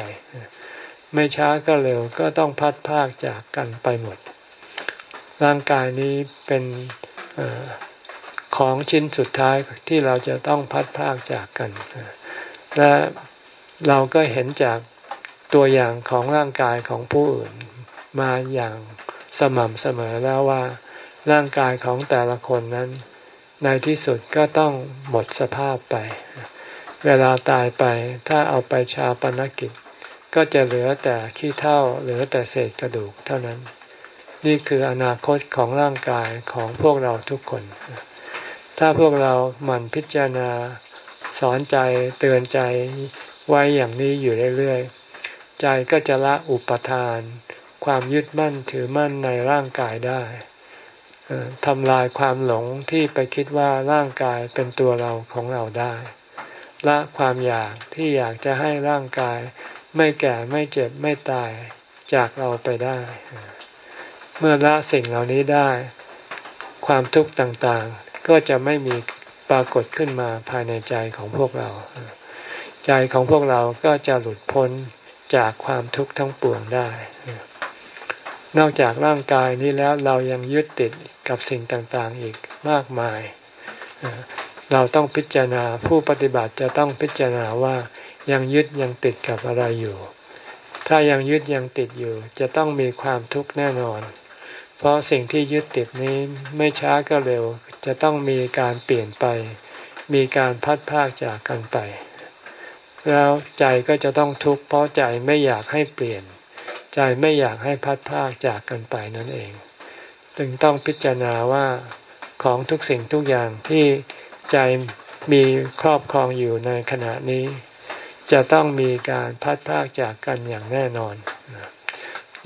ไม่ช้าก็เร็วก็ต้องพัดพากจากกันไปหมด ร่างกายนี้เป็นอของชิ้นสุดท้ายที่เราจะต้องพัดพากจากกัน และเราก็เห็นจากตัวอย่างของร่างกายของผู้อื่นมาอย่างสม่ำเสมอแล้วว่า ร่างกายของแต่ละคนนั้น ในที่สุดก็ต้องหมดสภาพไป เวลาตายไปถ้าเอาไปชาปนกิจ ก็จะเหลือแต่ขี้เท่าเหลือแต่เศษกระดูกเท่านั้น นี่คืออนาคตของร่างกายของพวกเราทุกคน ถ้าพวกเราหมั่นพิจารณาสอนใจเตือนใจไว้อย่างนี้อยู่เรื่อยๆ ใจก็จะละอุปทาน ความยึดมั่นถือมั่นในร่างกายได้ทำลายความหลงที่ไปคิดว่าร่างกายเป็นตัวเราของเราได้ ละความอยากที่อยากจะให้ร่างกาย ไม่แก่ไม่เจ็บไม่ตายจากเราไปได้ เมื่อละสิ่งเหล่านี้ได้ ความทุกข์ต่างๆ ก็จะไม่มีปรากฏขึ้นมาภายในใจของพวกเรา ใจของพวกเราก็จะหลุดพ้นจากความทุกข์ทั้งปวงได้ นอกจากร่างกายนี้แล้วเรายังยึดติดกับสิ่งต่างๆอีกมากมาย เราต้องพิจารณาผู้ปฏิบัติจะต้องพิจารณาว่า ยังยึดยังติดกับอะไรอยู่ ถ้ายังยึดยังติดอยู่ จะต้องมีความทุกข์แน่นอน เพราะสิ่งที่ยึดติดนี้ไม่ช้าก็เร็ว จะต้องมีการเปลี่ยนไป มีการพัดพากจากกันไป แล้วใจก็จะต้องทุกข์เพราะใจไม่อยากให้เปลี่ยน ใจไม่อยากให้พัดพากจากกันไปนั่นเอง จึงต้องพิจารณาว่าของทุกสิ่งทุกอย่างที่ใจมีครอบครองอยู่ในขณะนี้ จะต้องมีการพัดพากจากกันอย่างแน่นอน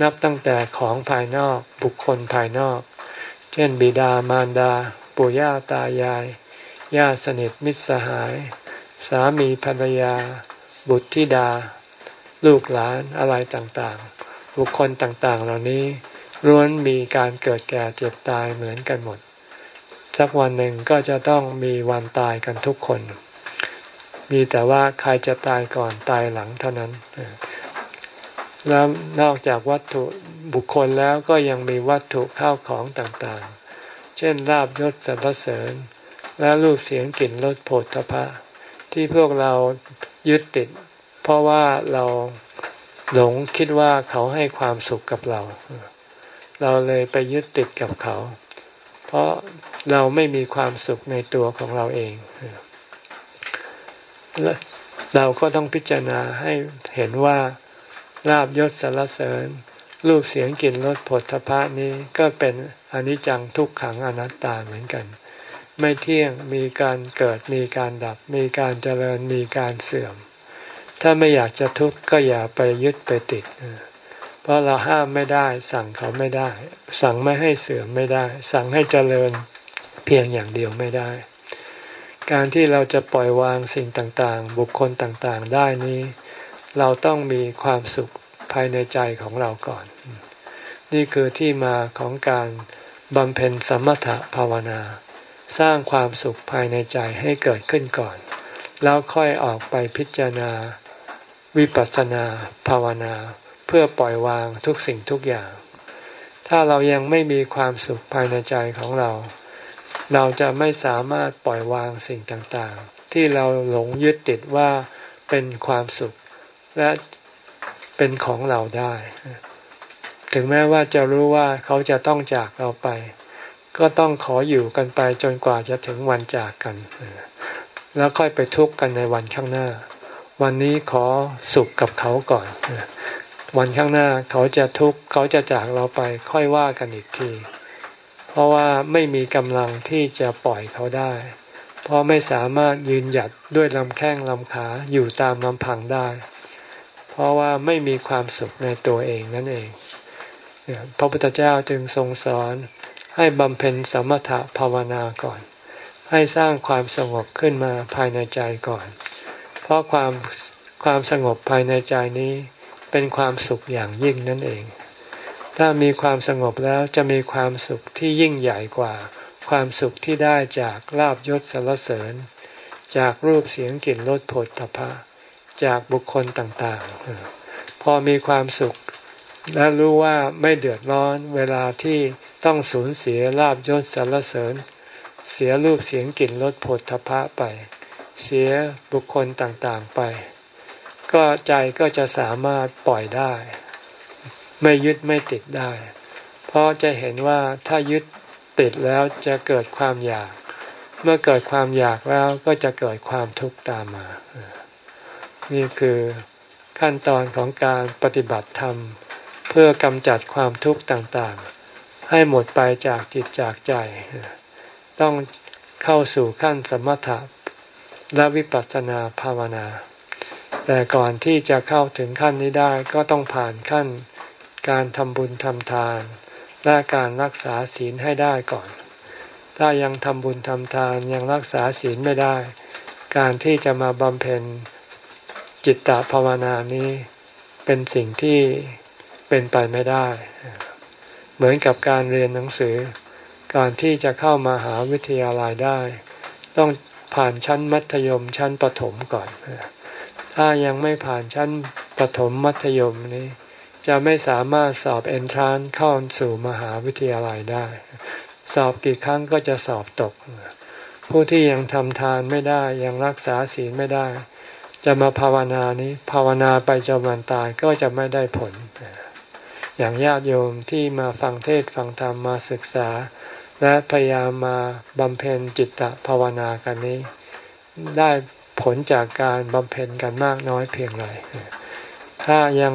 นับตั้งแต่ของภายนอกบุคคลภายนอก เช่น บิดามารดา ปู่ย่าตายายญาติสนิทมิตรสหาย สามีภรรยา บุตรธิดา ลูกหลานอะไรต่างๆ บุคคลต่างๆ เหล่านี้ล้วนมีการเกิดแก่เจ็บตายเหมือนกันหมด สักวันหนึ่งก็จะต้องมีวันตายกันทุกคน มีแต่ว่าใครจะตายก่อนตายหลังเท่านั้น แล้วนอกจากวัตถุบุคคลแล้วก็ยังมีวัตถุข้าวของต่างๆ เช่นลาบยศสรรเสริญ และรูปเสียงกลิ่นรสโผฏฐพะที่พวกเรายึดติด เพราะว่าเราหลงคิดว่าเขาให้ความสุขกับเรา เราเลยไปยึดติดกับเขา เพราะเราไม่มีความสุขในตัวของเราเอง เราก็ต้องพิจารณาให้เห็นว่าลาบยศสารเสริญ รูปเสียงกลิ่นรสผลทพะนี้ก็เป็นอนิจจังทุกขังอนัตตาเหมือนกัน ไม่เที่ยงมีการเกิดมีการดับ มีการเจริญมีการเสื่อม ถ้าไม่อยากจะทุกข์ก็อย่าไปยึดไปติด เพราะเราห้ามไม่ได้ สั่งเขาไม่ได้ สั่งไม่ให้เสื่อมไม่ได้ สั่งให้เจริญเพียงอย่างเดียวไม่ได้ การที่เราจะปล่อยวางสิ่งต่างๆ บุคคลต่างๆ ได้นี้ เราต้องมีความสุขภายในใจของเราก่อน นี่คือที่มาของการบำเพ็ญสมถะภาวนา สร้างความสุขภายในใจให้เกิดขึ้นก่อน แล้วค่อยออกไปพิจารณา วิปัสสนาภาวนา เพื่อปล่อยวางทุกสิ่งทุกอย่าง ถ้าเรายังไม่มีความสุขภายในใจของเรา เราจะไม่สามารถปล่อยวางสิ่งต่างๆ ที่เราหลงยึดติดว่าเป็นความสุขและเป็นของเราได้ ถึงแม้ว่าจะรู้ว่าเขาจะต้องจากเราไป ก็ต้องขออยู่กันไปจนกว่าจะถึงวันจากกัน แล้วค่อยไปทุกข์กันในวันข้างหน้า วันนี้ขอสุขกับเขาก่อน วันข้างหน้าเขาจะทุกข์เขาจะจากเราไปค่อยว่ากันอีกที ราะว่าไม่มีกำลังที่จะปล่อยเขาได้ เพราะไม่สามารถยืนหยัดด้วยลำแข้งลำขาอยู่ตามลำพังได้ เพราะว่าไม่มีความสุขในตัวเองนั่นเอง พระพุทธเจ้าจึงทรงสอนให้บำเพ็ญสมถะภาวนาก่อน ให้สร้างความสงบขึ้นมาภายในใจก่อน เพราะความความสงบภายในใจนี้เป็นความสุขอย่างยิ่งนั่นเอง ถ้ามีความสงบแล้วจะมีความสุขที่ยิ่งใหญ่กว่า ความสุขที่ได้จากลาบยศสรรเสริญ จากรูปเสียงกลิ่นรสผลตภะจากบุคคลต่างๆ พอมีความสุขและรู้ว่าไม่เดือดร้อนเวลาที่ต้องสูญเสียลาบยศสรรเสริญ เสียรูปเสียงกลิ่นรสผลทพะไป เสียบุคคลต่างๆไป ก็ใจก็จะสามารถปล่อยได้ ไม่ยึดไม่ติดได้ เพราะจะเห็นว่าถ้ายึดติดแล้วจะเกิดความอยาก เมื่อเกิดความอยากแล้วก็จะเกิดความทุกข์ตามมา นี่คือขั้นตอนของการปฏิบัติธรรม เพื่อกำจัดความทุกข์ต่างๆ ให้หมดไปจากจิตจากใจ ต้องเข้าสู่ขั้นสมถะและวิปัสสนาภาวนา แต่ก่อนที่จะเข้าถึงขั้นนี้ได้ก็ต้องผ่านขั้น การทำบุญทำทาน และการรักษาศีลให้ได้ก่อน ถ้ายังทำบุญทำทานยังรักษาศีลไม่ได้ การที่จะมาบำเพ็ญจิตตภาวนานี้เป็นสิ่งที่เป็นไปไม่ได้ เหมือนกับการเรียนหนังสือก่อนที่จะเข้ามาหาวิทยาลัยได้ ต้องผ่านชั้นมัธยมชั้นประถมก่อน ถ้ายังไม่ผ่านชั้นประถมมัธยมนี้ จะไม่สามารถสอบเอนทรานเข้าสู่มหาวิทยาลัยได้ สอบกี่ครั้งก็จะสอบตก ผู้ที่ยังทำทานไม่ได้ยังรักษาศีลไม่ได้ จะมาภาวนานี้ ภาวนาไปจนวันตายก็จะไม่ได้ผล อย่างญาติโยมที่มาฟังเทศฟังธรรมมาศึกษา และพยายามมาบำเพ็ญจิตตภาวนากันนี้ ได้ผลจากการบำเพ็ญกันมากน้อยเพียงไร ถ้ายัง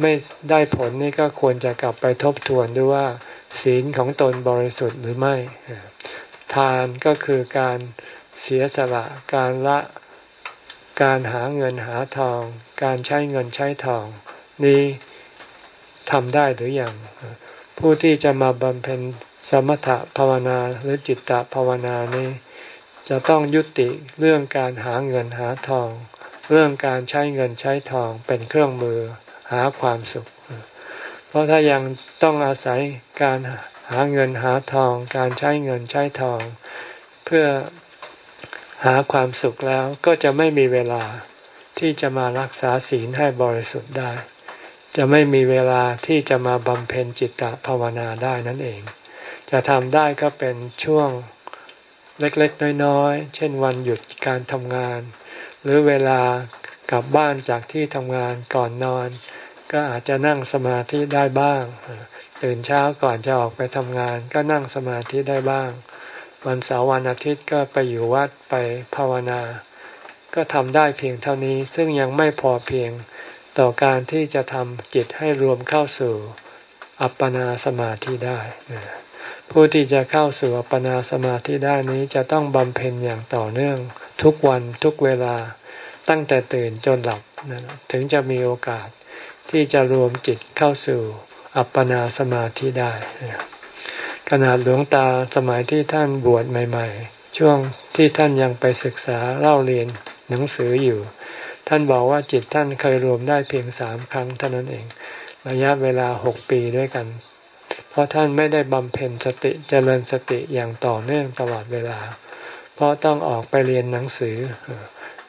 ไม่ได้ผลนี่ก็ควรจะกลับไปทบทวนด้วยว่า ศีลของตนบริสุทธิ์หรือไม่ ทานก็คือการเสียสละการละการหาเงินหาทอง การใช้เงินใช้ทอง นี้ทำได้หรืออยังผู้ที่จะมาบำเพ็ญสมถะภาวนาหรือจิตตภาวนานี้ จะต้องยุติเรื่องการหาเงินหาทอง เรื่องการใช้เงินใช้ทองเป็นเครื่องมือหาความสุข เพราะถ้ายังต้องอาศัยการหาเงินหาทอง การใช้เงินใช้ทอง เพื่อหาความสุขแล้วก็จะไม่มีเวลาที่จะมารักษาศีลให้บริสุทธิ์ได้ จะไม่มีเวลาที่จะมาบำเพ็ญจิตตภาวนาได้นั่นเอง จะทำได้ก็เป็นช่วงเล็กๆ น้อยๆ เช่นวันหยุดการทำงาน หรือเวลากลับบ้านจากที่ทำงานก่อนนอน ก็อาจจะนั่งสมาธิได้บ้าง ตื่นเช้าก่อนจะออกไปทำงาน ก็นั่งสมาธิได้บ้าง วันเสาร์วันอาทิตย์ก็ไปอยู่วัดไปภาวนา ก็ทำได้เพียงเท่านี้ซึ่งยังไม่พอเพียงต่อการที่จะทำจิตให้รวมเข้าสู่อัปปนาสมาธิได้ ผู้ที่จะเข้าสู่อัปปนาสมาธิได้นี้จะต้องบำเพ็ญอย่างต่อเนื่อง ทุกวันทุกเวลาตั้งแต่ตื่นจนหลับถึงจะมีโอกาสที่จะรวมจิตเข้าสู่อัปปนาสมาธิได้ ขนาดหลวงตาสมัยที่ท่านบวชใหม่ ๆ ช่วงที่ท่านยังไปศึกษาเล่าเรียนหนังสืออยู่ ท่านบอกว่าจิตท่านเคยรวมได้เพียงสามครั้งเท่านั้นเอง ระยะเวลาหกปีด้วยกัน ราะท่านไม่ได้บำเพ็ญสติเจริญสติอย่างต่อเนื่องตลอดเวลา เพราะต้องออกไปเรียนหนังสือ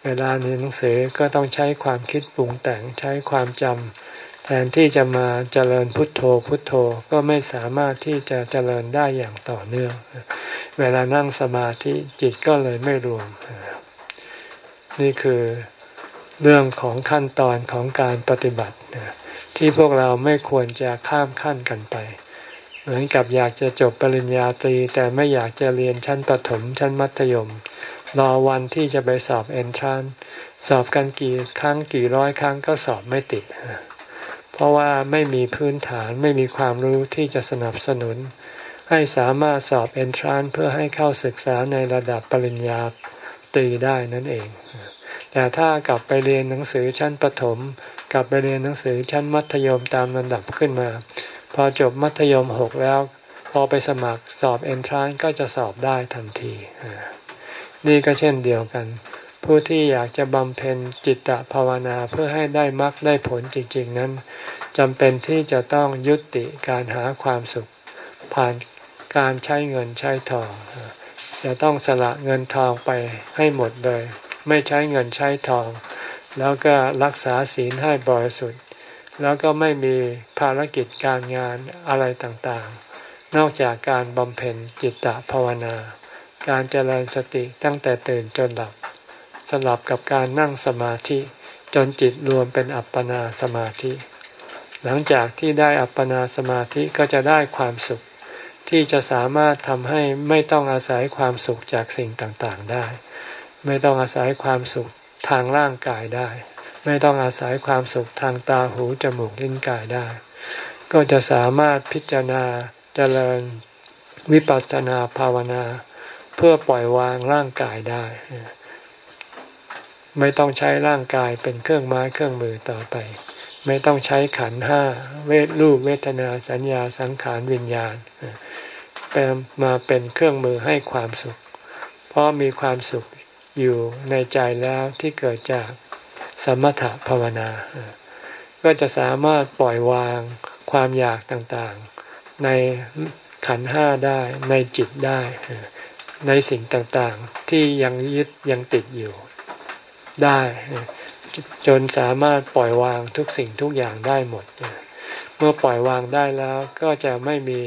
เวลาเรียนหนังสือก็ต้องใช้ความคิดปรุงแต่งใช้ความจำแทนที่จะมาเจริญพุทโธพุทโธก็ไม่สามารถที่จะเจริญได้อย่างต่อเนื่อง เวลานั่งสมาธิจิตก็เลยไม่รวม นี่คือเรื่องของขั้นตอนของการปฏิบัติที่พวกเราไม่ควรจะข้ามขั้นกันไป เหมือนกับอยากจะจบปริญญาตรี แต่ไม่อยากจะเรียนชั้นประถมชั้นมัธยม รอวันที่จะไปสอบเอนทรานสอบกันกี่ครั้งกี่ร้อยครั้งก็สอบไม่ติด เพราะว่าไม่มีพื้นฐานไม่มีความรู้ที่จะสนับสนุน ให้สามารถสอบเอนทรานเพื่อให้เข้าศึกษาในระดับปริญญาตรีได้นั่นเอง แต่ถ้ากลับไปเรียนหนังสือชั้นประถม กลับไปเรียนหนังสือชั้นมัธยมตามลำดับขึ้นมา พอจบมัธยมหกแล้ว พอไปสมัครสอบเอนทรานก็จะสอบได้ทันที นี่ก็เช่นเดียวกัน ผู้ที่อยากจะบำเพ็ญจิตตภาวนาเพื่อให้ได้มรรคได้ผลจริง ๆ นั้นจำเป็นที่จะต้องยุติการหาความสุข ผ่านการใช้เงินใช้ทอง จะต้องสละเงินทองไปให้หมดเลย ไม่ใช้เงินใช้ทอง แล้วก็รักษาศีลให้บริสุทธิ์ แล้วก็ไม่มีภารกิจการงานอะไรต่างๆ นอกจากการบำเพ็ญจิตตภาวนา การเจริญสติตั้งแต่ตื่นจนหลับสลับกับการนั่งสมาธิจนจิตรวมเป็นอัปปนาสมาธิ หลังจากที่ได้อัปปนาสมาธิก็จะได้ความสุข ที่จะสามารถทำให้ไม่ต้องอาศัยความสุขจากสิ่งต่างๆได้ ไม่ต้องอาศัยความสุขทางร่างกายได้ ไม่ต้องอาศัยความสุขทางตาหูจมูกลิ้นกายได้ ก็จะสามารถพิจารณาเจริญวิปัสสนาภาวนา เพื่อปล่อยวางร่างกายได้ ไม่ต้องใช้ร่างกายเป็นเครื่องไม้เครื่องมือต่อไป ไม่ต้องใช้ขันห้าเวทรูปเวทนาสัญญาสังขารวิญญาณแปลมาเป็นเครื่องมือให้ความสุข เพราะมีความสุขอยู่ในใจแล้วที่เกิดจาก สมถภาวนา ก็จะสามารถปล่อยวางความอยากต่างๆ ในขันห้าได้ในจิตได้ ในสิ่งต่างๆ ที่ยังยึดยังติดอยู่ได้ จนสามารถปล่อยวางทุกสิ่งทุกอย่างได้หมด เมื่อปล่อยวางได้แล้วก็จะไม่มี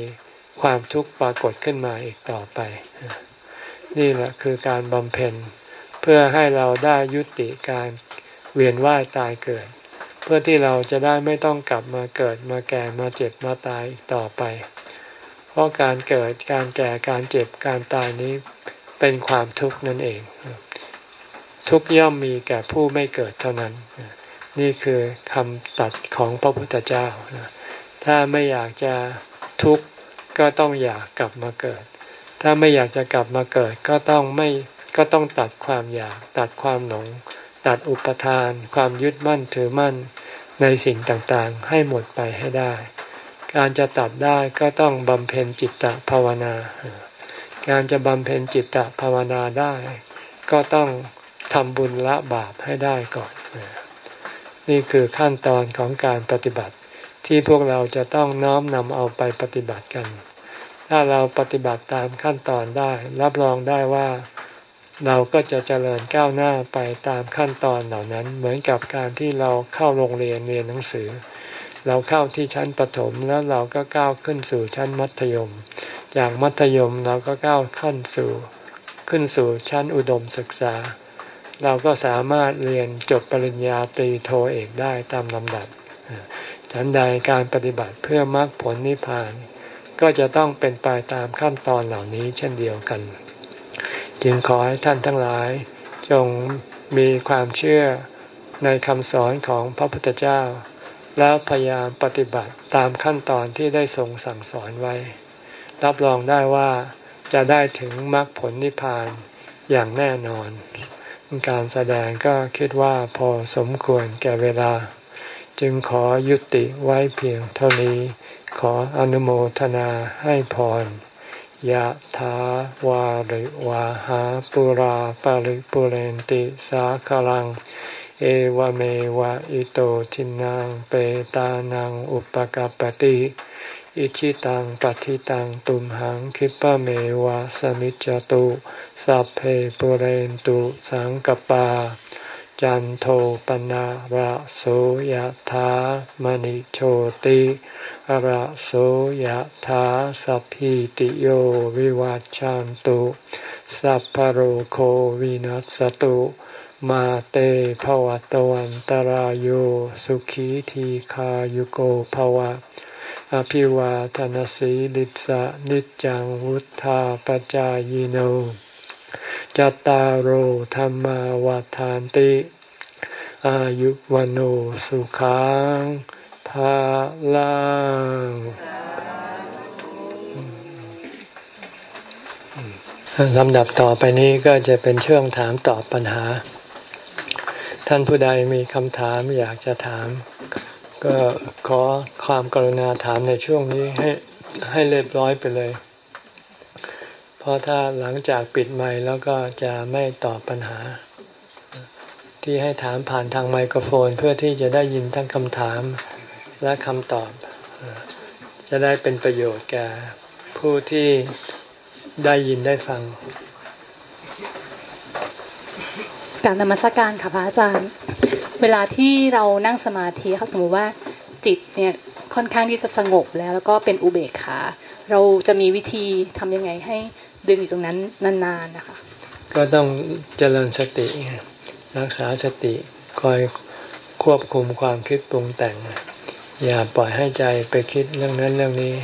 ความทุกข์ปรากฏขึ้นมาอีกต่อไป นี่แหละคือการบำเพ็ญเพื่อให้เราได้ยุติการ เวียนว่ายตายเกิด เพื่อที่เราจะได้ไม่ต้องกลับมาเกิดมาแก่มาเจ็บมาตายอีกต่อไป เพราะการเกิดการแก่การเจ็บการตายนี้เป็นความทุกข์นั่นเอง ทุกย่อมมีแก่ผู้ไม่เกิดเท่านั้น นี่คือคำตัดของพระพุทธเจ้า ถ้าไม่อยากจะทุกข์ก็ต้องอยากกลับมาเกิด ถ้าไม่อยากจะกลับมาเกิดก็ต้องไม่ก็ต้องตัดความอยากตัดความหลง ตัดอุปทาน ความยึดมั่นถือมั่นในสิ่งต่างๆ ให้หมดไปให้ได้ การจะตัดได้ก็ต้องบำเพ็ญจิตตภาวนา การจะบำเพ็ญจิตตภาวนาได้ ก็ต้องทำบุญละบาปให้ได้ก่อน นี่คือขั้นตอนของการปฏิบัติที่พวกเราจะต้องน้อมนำเอาไปปฏิบัติกัน ถ้าเราปฏิบัติตามขั้นตอนได้ รับรองได้ว่า เราก็จะเจริญก้าวหน้าไปตามขั้นตอนเหล่านั้น เหมือนกับการที่เราเข้าโรงเรียนเรียนหนังสือ เราเข้าที่ชั้นประถมแล้วเราก็ก้าวขึ้นสู่ชั้นมัธยมจากมัธยมเราก็ก้าวขั้นสู่ ขึ้นสู่ชั้นอุดมศึกษา เราก็สามารถเรียนจบปริญญาตรีโทเอกได้ตามลำดับฉันใดการปฏิบัติเพื่อมรรคผลนิพพาน ก็จะต้องเป็นไปตามขั้นตอนเหล่านี้เช่นเดียวกัน จึงขอให้ท่านทั้งหลาย จงมีความเชื่อในคำสอนของพระพุทธเจ้า แล้วพยายามปฏิบัติตามขั้นตอนที่ได้ทรงสั่งสอนไว้ รับรองได้ว่าจะได้ถึงมรรคผลนิพพานอย่างแน่นอน การแสดงก็คิดว่าพอสมควรแก่เวลา จึงขอยุติไว้เพียงเท่านี้ ขออนุโมทนาให้พร ยะถาวาริวาหาปุราปาริปุเรนติสาคลัง เอวเมวะอิโตทินังเปตานังอุปกาปติอิชิตังปฏิตังตุมหังคิปะเมวะสมิจจตุ สัพเพปุเรนตุสังกปา จันโทปนะระโสยะถามณิโชติระโสยถาสัพพิติโยวิวัจจันตุ สัพพโรโควินัสตุ มาเตภวตวันตารโยสุขีทีขายุโกภวะ อภิวาทนสีลิสะนิจังวุธาปจายโน จตารโหธรรมวาทานติ อายุวันโอสุขังภาลังลำดับต่อไปนี้ก็จะเป็นช่วงถามตอบปัญหา ท่านผู้ใดมีคำถามอยากจะถาม ก็ขอความกรุณาถามในช่วงนี้ให้ให้เรียบร้อยไปเลย เพราะถ้าหลังจากปิดไมค์แล้วก็จะไม่ตอบปัญหา ที่ให้ถามผ่านทางไมโครโฟนเพื่อที่จะได้ยินทั้งคำถามและคำตอบ จะได้เป็นประโยชน์แก่ผู้ที่ได้ยินได้ฟังการนมัสการค่ะพระอาจารย์ เวลาที่เรานั่งสมาธิครับสมมติว่าจิตเนี่ยค่อนข้างที่จะสงบแล้ว แล้วก็เป็นอุเบกขา เราจะมีวิธีทำยังไงให้ ดึงอยู่ตรงนั้นนานๆนะคะ ก็ต้องเจริญสติรักษาสติคอยควบคุมความคิดปรุงแต่ง อย่าปล่อยให้ใจไปคิดเรื่องนั้นเรื่องนี้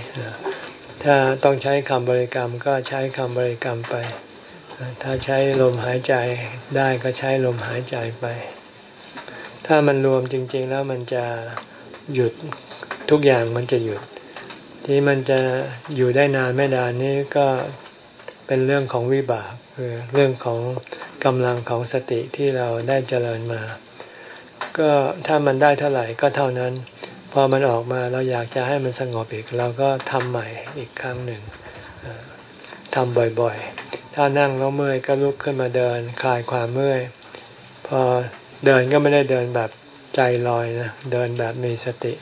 ถ้าต้องใช้คำบริกรรมก็ใช้คำบริกรรมไป ถ้าใช้ลมหายใจได้ก็ใช้ลมหายใจไป ถ้ามันรวมจริง ๆ แล้วมันจะหยุดทุกอย่างมันจะหยุด ที่มันจะอยู่ได้นานไม่นานนี้ก็ เป็นเรื่องของวิบากคือเรื่องของกำลังของสติที่เราได้เจริญมา ก็ถ้ามันได้เท่าไหร่ก็เท่านั้น พอมันออกมาเราอยากจะให้มันสงบอีก เราก็ทำใหม่อีกครั้งหนึ่งทำบ่อยๆ ถ้านั่งแล้วเมื่อยก็ลุกขึ้นมาเดินคลายความเมื่อย พอเดินก็ไม่ได้เดินแบบใจลอยนะ เดินแบบมีสติ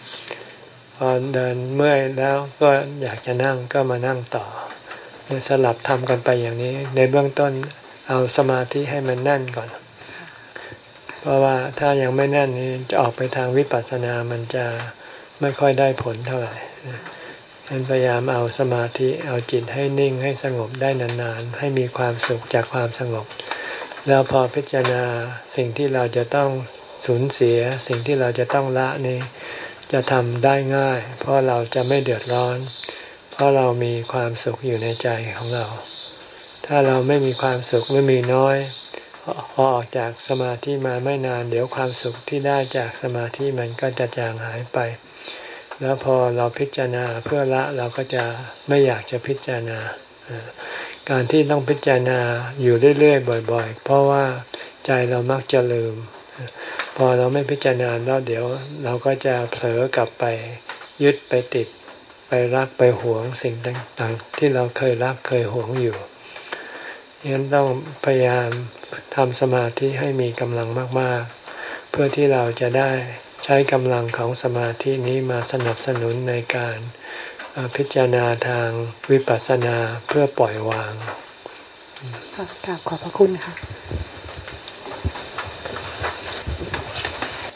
พอเดินเมื่อยแล้วก็อยากจะนั่งก็มานั่งต่อ สลับทำกันไปอย่างนี้ ในเบื้องต้นเอาสมาธิให้มันแน่นก่อน เพราะว่าถ้ายังไม่แน่นนี้จะออกไปทางวิปัสสนามันจะไม่ค่อยได้ผลเท่าไหร่ฉะนั้นพยายามเอาสมาธิเอาจิตให้นิ่งให้สงบได้นานๆ ให้มีความสุขจากความสงบ แล้วพอพิจารณาสิ่งที่เราจะต้องสูญเสียสิ่งที่เราจะต้องละนี่จะทำได้ง่าย เพราะเราจะไม่เดือดร้อน เพราะเรามีความสุขอยู่ในใจของเรา ถ้าเราไม่มีความสุขหรือมีน้อยพอออกจากสมาธิมาไม่นาน เดี๋ยวความสุขที่ได้จากสมาธิมันก็จะจางหายไป แล้วพอเราพิจารณาเพื่อละเราก็จะไม่อยากจะพิจารณา การที่ต้องพิจารณาอยู่เรื่อยๆบ่อย ๆ เพราะว่าใจเรามักจะลืม พอเราไม่พิจารณาแล้วเดี๋ยวเราก็จะเผลอกลับไปยึดไปติด ไปรักไปหวงสิ่งต่างๆ ที่เราเคยรักเคยหวงอยู่ยังต้องพยายามทำสมาธิให้มีกำลังมากๆ เพื่อที่เราจะได้ใช้กำลังของสมาธินี้มาสนับสนุนในการพิจารณาทางวิปัสสนาเพื่อปล่อยวางค่ะกราบขอบพระคุณค่ะ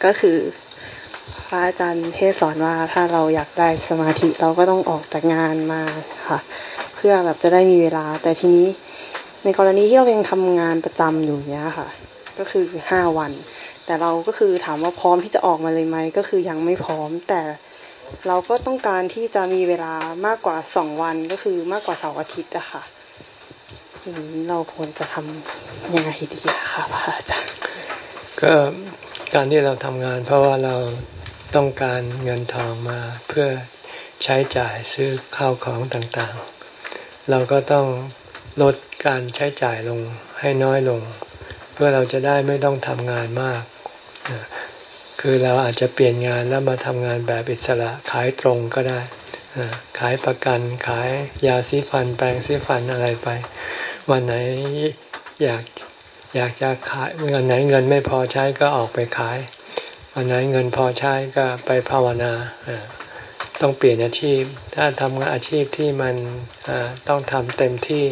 ก็คือ ระอาจารย์เทศสอนว่าถ้าเราอยากได้สมาธิเราก็ต้องออกจากงานมาค่ะ เพื่อแบบจะได้มีเวลา แต่ทีนี้ในกรณีที่เรายังทำงานประจำอยู่เนี้ยค่ะ ก็คือห้าวัน แต่เราก็คือถามว่าพร้อมที่จะออกมาเลยไหมก็คือยังไม่พร้อม แต่เราก็ต้องการที่จะมีเวลามากกว่าสองวันก็คือมากกว่าเสาร์อาทิตย์อะค่ะเราควรจะทำยังไงดีคะพระอาจารย์ก็การที่เราทำงาน เพราะว่าเรา ต้องการเงินทองมาเพื่อใช้จ่ายซื้อข้าวของต่างๆ เราก็ต้องลดการใช้จ่ายลงให้น้อยลง เพื่อเราจะได้ไม่ต้องทำงานมาก คือเราอาจจะเปลี่ยนงานแล้วมาทำงานแบบอิสระขายตรงก็ได้ ขายประกันขายยาสีฟันแปรงสีฟันอะไรไป วันไหนอยากอยากจะขายเงินไหนเงินไม่พอใช้ก็ออกไปขาย วันไหนเงินพอใช้ก็ไปภาวนาต้องเปลี่ยนอาชีพ ถ้าทำงานอาชีพที่มันต้องทำเต็มที่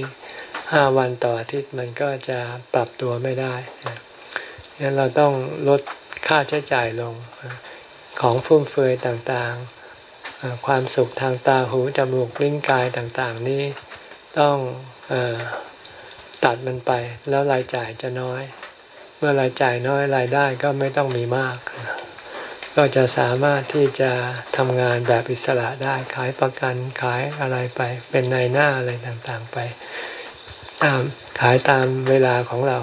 ห้าวันต่ออาทิตย์มันก็จะปรับตัวไม่ได้งั้นเราต้องลดค่าใช้จ่ายลงของฟุ่มเฟือยต่างๆ ความสุขทางตาหูจมูกลิ้นกายต่างๆ นี้ต้องอตัดมันไปแล้วรายจ่ายจะน้อย เมื่อรายจ่ายน้อยรายได้ก็ไม่ต้องมีมาก ก็จะสามารถที่จะทำงานแบบอิสระได้ขายประกันขายอะไรไป เป็นในหน้าอะไรต่างๆไป ตามขายตามเวลาของเรา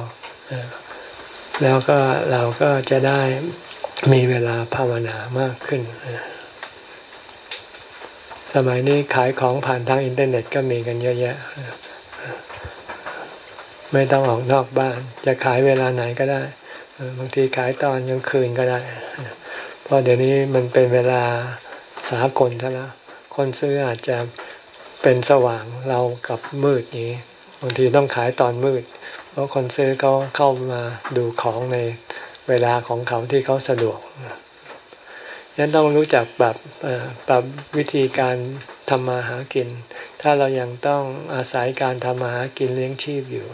แล้วก็เราก็จะได้มีเวลาภาวนามากขึ้น สมัยนี้ขายของผ่านทางอินเทอร์เน็ตก็มีกันเยอะแยะ ไม่ต้องออกนอกบ้าน จะขายเวลาไหนก็ได้บางทีขายตอนยังคืนก็ได้ เพราะเดี๋ยวนี้มันเป็นเวลาสากลแล้ว คนซื้ออาจจะเป็นสว่างเรากับมืดนี้ บางทีต้องขายตอนมืด เพราะคนซื้อเขาเข้ามาดูของในเวลาของเขาที่เขาสะดวกนั้นต้องรู้จักปรับปรับวิธีการทำมาหากิน ถ้าเรายังต้องอาศัยการทำมาหากินเลี้ยงชีพอยู่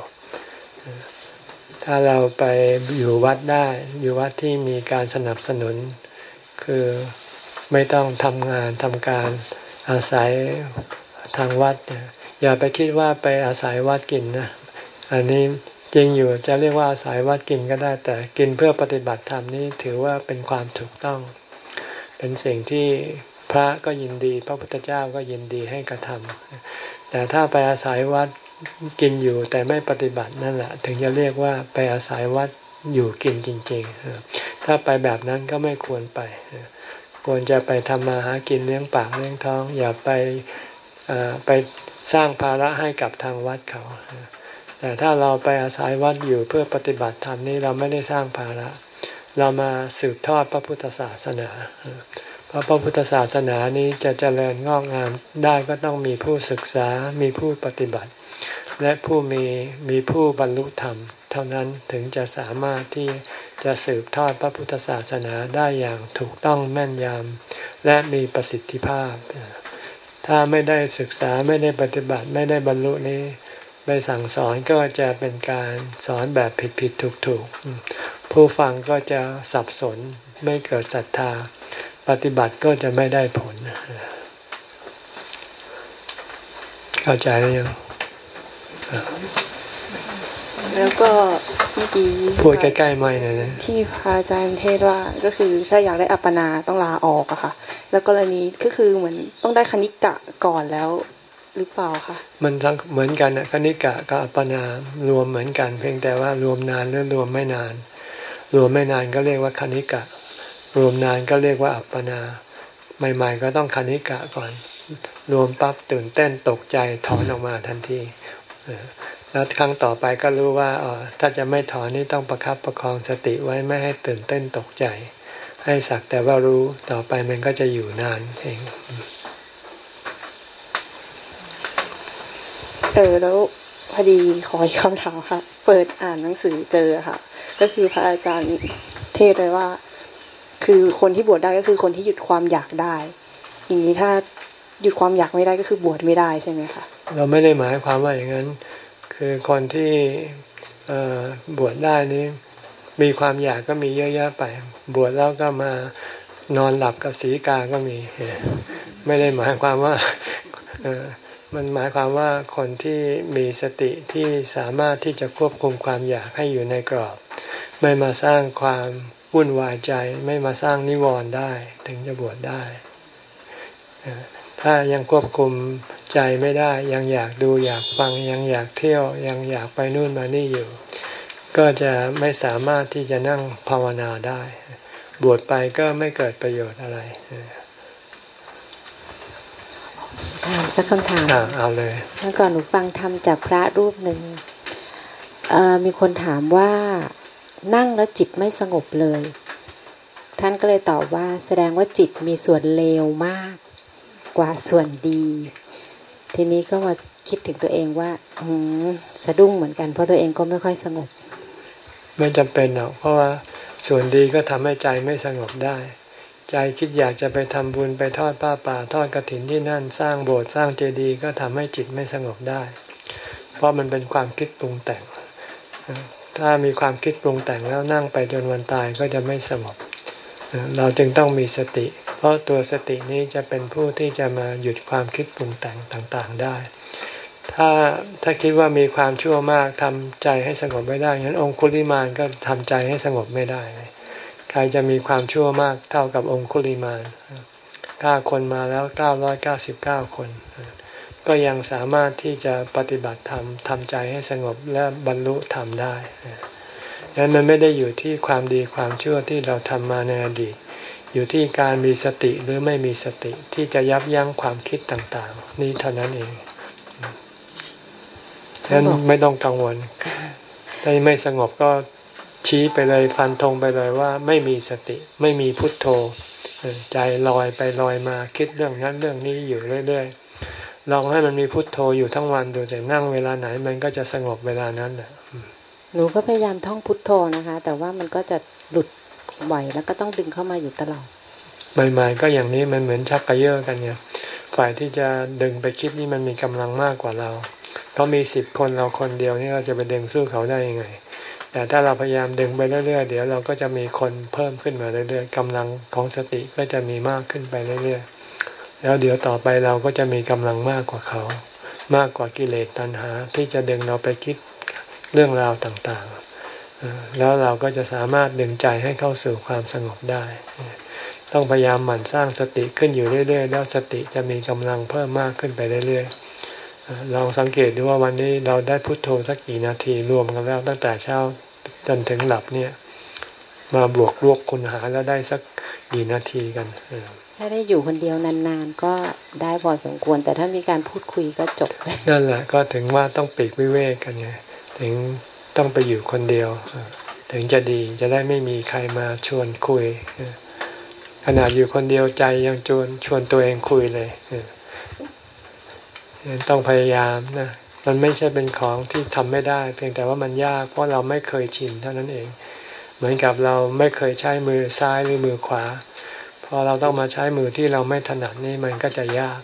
ถ้าเราไปอยู่วัดได้ อยู่วัดที่มีการสนับสนุน คือไม่ต้องทำงานทำการอาศัยทางวัด อย่าไปคิดว่าไปอาศัยวัดกินนะอันนี้จริงอยู่จะเรียกว่าอาศัยวัดกินก็ได้ แต่กินเพื่อปฏิบัติธรรมนี่ถือว่าเป็นความถูกต้อง เป็นสิ่งที่พระก็ยินดี พระพุทธเจ้าก็ยินดีให้กระทำแต่ถ้าไปอาศัยวัด กินอยู่แต่ไม่ปฏิบัตินั่นแหละ ถึงจะเรียกว่าไปอาศัยวัดอยู่กินจริง ๆ ถ้าไปแบบนั้นก็ไม่ควรไป ควรจะไปทำมาหากินเลี้ยงปากเลี้ยงท้อง อย่าไปไปสร้างภาระให้กับทางวัดเขา แต่ถ้าเราไปอาศัยวัดอยู่เพื่อปฏิบัติธรรมนี้เราไม่ได้สร้างภาระ เรามาสืบทอดพระพุทธศาสนา เพราะพระพุทธศาสนานี้จะเจริญงอกงามได้ก็ต้องมีผู้ศึกษา มีผู้ปฏิบัติ และผู้มีมีผู้บรรลุธรรม เท่านั้นถึงจะสามารถที่จะสืบทอดพระพุทธศาสนาได้อย่างถูกต้องแม่นยำและมีประสิทธิภาพ ถ้าไม่ได้ศึกษาไม่ได้ปฏิบัติไม่ได้บรรลุนี้ไปสั่งสอนก็จะเป็นการสอนแบบผิดผิดถูกถูกผู้ฟังก็จะสับสนไม่เกิดศรัทธา ปฏิบัติก็จะไม่ได้ผล เข้าใจหรือยัง แล้วก็เมื่อกี้พูดใกล้ๆไม่เลยนะที่พระอาจารย์เทศว่าก็คือถ้าอยากได้อัปปนาต้องลาออกอะค่ะ แล้วกรณีก็คือเหมือนต้องได้คณิกะก่อนแล้วหรือเปล่าคะมันทั้งเหมือนกันนะคณิกะกับอัปปนารวมเหมือนกัน เพียงแต่ว่ารวมนานหรือรวมไม่นาน รวมไม่นานก็เรียกว่าคณิกะ รวมนานก็เรียกว่าอัปปนา ใหม่ ๆ ก็ต้องคณิกะก่อน รวมปั๊บตื่นเต้นตกใจถอนออกมาทันที แล้วครั้งต่อไปก็รู้ว่าอ๋อถ้าจะไม่ถอนนี่ต้องประครับประคองสติไว้ไม่ให้ตื่นเต้นตกใจ ให้สักแต่ว่ารู้ต่อไปมันก็จะอยู่นานเองเออแล้วพอดีขออีกคำถามค่ะ เปิดอ่านหนังสือเจอค่ะ ก็คือพระอาจารย์เทศเลยว่า คือคนที่บวชได้ก็คือคนที่หยุดความอยากได้อย่างนี้ถ้าหยุดความอยากไม่ได้ก็คือบวชไม่ได้ใช่ไหมคะ เราไม่ได้หมายความว่าอย่างนั้น คือคนที่บวชได้นี้มีความอยากก็มีเยอะแยะไป บวชแล้วก็มานอนหลับกับสีกาก็มี ไม่ได้หมายความว่ามันหมายความว่าคนที่มีสติที่สามารถที่จะควบคุมความอยากให้อยู่ในกรอบ ไม่มาสร้างความวุ่นวายใจ ไม่มาสร้างนิวรณ์ได้ ถึงจะบวชได้ ถ้ายังควบคุมใจไม่ได้ ยังอยากดูอยากฟังยังอยากเที่ยว ยังอยากไปนู่นมานี่อยู่ ก็จะไม่สามารถที่จะนั่งภาวนาได้ บวชไปก็ไม่เกิดประโยชน์อะไรถามสักคำถามเอาเลยเมื่อก่อนหนูฟังธรรมจากพระรูปหนึ่งมีคนถามว่านั่งแล้วจิตไม่สงบเลย ท่านก็เลยตอบว่าแสดงว่าจิตมีส่วนเลวมาก กว่าส่วนดี ทีนี้ก็มาคิดถึงตัวเองว่าอืสะดุ้งเหมือนกัน เพราะตัวเองก็ไม่ค่อยสงบ ไม่จำเป็นหรอกเพราะว่าส่วนดีก็ทำให้ใจไม่สงบได้ ใจคิดอยากจะไปทำบุญไปทอดผ้าป่าทอดกระถินที่นั่นสร้างโบสถ์สร้างเจดีย์ก็ทำให้จิตไม่สงบได้ เพราะมันเป็นความคิดปรุงแต่ง ถ้ามีความคิดปรุงแต่งแล้วนั่งไปจนวันตายก็จะไม่สงบเราจึงต้องมีสติ ราะตัวสตินี้จะเป็นผู้ที่จะมาหยุดความคิดปรุงแต่งต่างๆได้ ถ้าถ้าคิดว่ามีความชั่วมากทำใจให้สงบไม่ได้งั้นองคุลิมานก็ทำใจให้สงบไม่ได้ใครจะมีความชั่วมากเท่ากับองคุลิมานฆ่าคนมาแล้วเก้าร้อยเก้าสิบเก้าคน ก็ยังสามารถที่จะปฏิบัติธรรมทำใจให้สงบและบรรลุธรรมได้ดังนั้นมันไม่ได้อยู่ที่ความดีความชั่วที่เราทำมาในอดีต อยู่ที่การมีสติหรือไม่มีสติที่จะยับยั้งความคิดต่างๆ นี่เท่านั้นเองฉะนั้นไม่ต้องกังวล ถ้าไม่สงบก็ชี้ไปเลยฟันธงไปเลยว่า ไม่มีสติ ไม่มีพุทโธใจลอยไปลอยมาคิดเรื่องนั้นเรื่องนี้อยู่เรื่อยๆลองให้มันมีพุทโธอยู่ทั้งวันดูแต่นั่งเวลาไหน มันก็จะสงบเวลานั้นอะหนูก็พยายามท่องพุทโธนะคะ แต่ว่ามันก็จะหลุด ไหวแล้วก็ต้องดึงเข้ามาอยู่ตลอดใหม่ๆก็อย่างนี้มันเหมือนชักกระเยาะกันเนี่ยฝ่ายที่จะดึงไปคิดนี่มันมีกำลังมากกว่าเราเขามีสิบคนเราคนเดียวนี่เราจะไปดึงสู้เขาได้ยังไง แต่ถ้าเราพยายามดึงไปเรื่อยๆเดี๋ยวเราก็จะมีคนเพิ่มขึ้นมาเรื่อยๆกำลังของสติก็จะมีมากขึ้นไปเรื่อยๆแล้วเดี๋ยวต่อไปเราก็จะมีกำลังมากกว่าเขา มากกว่ากิเลสตัณหา ที่จะดึงเราไปคิดเรื่องราวต่างๆ แล้วเราก็จะสามารถดึงใจให้เข้าสู่ความสงบได้ ต้องพยายามหมั่นสร้างสติขึ้นอยู่เรื่อย ๆ แล้วสติจะมีกำลังเพิ่มมากขึ้นไปเรื่อยๆลองสังเกตดูว่าวันนี้เราได้พุโทโธสักกี่นาทีรวมกันแล้วตั้งแต่เช้าจนถึงหลับเนี่ย มาบวกลวกคุณหาแล้วได้สักกี่นาทีกันถ้าได้อยู่คนเดียวนานๆ ก็ได้พอสมควร แต่ถ้ามีการพูดคุยก็จบนั่นแหละก็ถึงว่าต้องปีกวิเวกกันไงถึง ต้องไปอยู่คนเดียว ถึงจะดีจะได้ไม่มีใครมาชวนคุย ขนาดอยู่คนเดียวใจยังชวนชวนตัวเองคุยเลยต้องพยายามนะมันไม่ใช่เป็นของที่ทำไม่ได้ เพียงแต่ว่ามันยากเพราะเราไม่เคยชินเท่านั้นเอง เหมือนกับเราไม่เคยใช้มือซ้ายหรือมือขวาพพอเราต้องมาใช้มือที่เราไม่ถนัดนี่มันก็จะยาก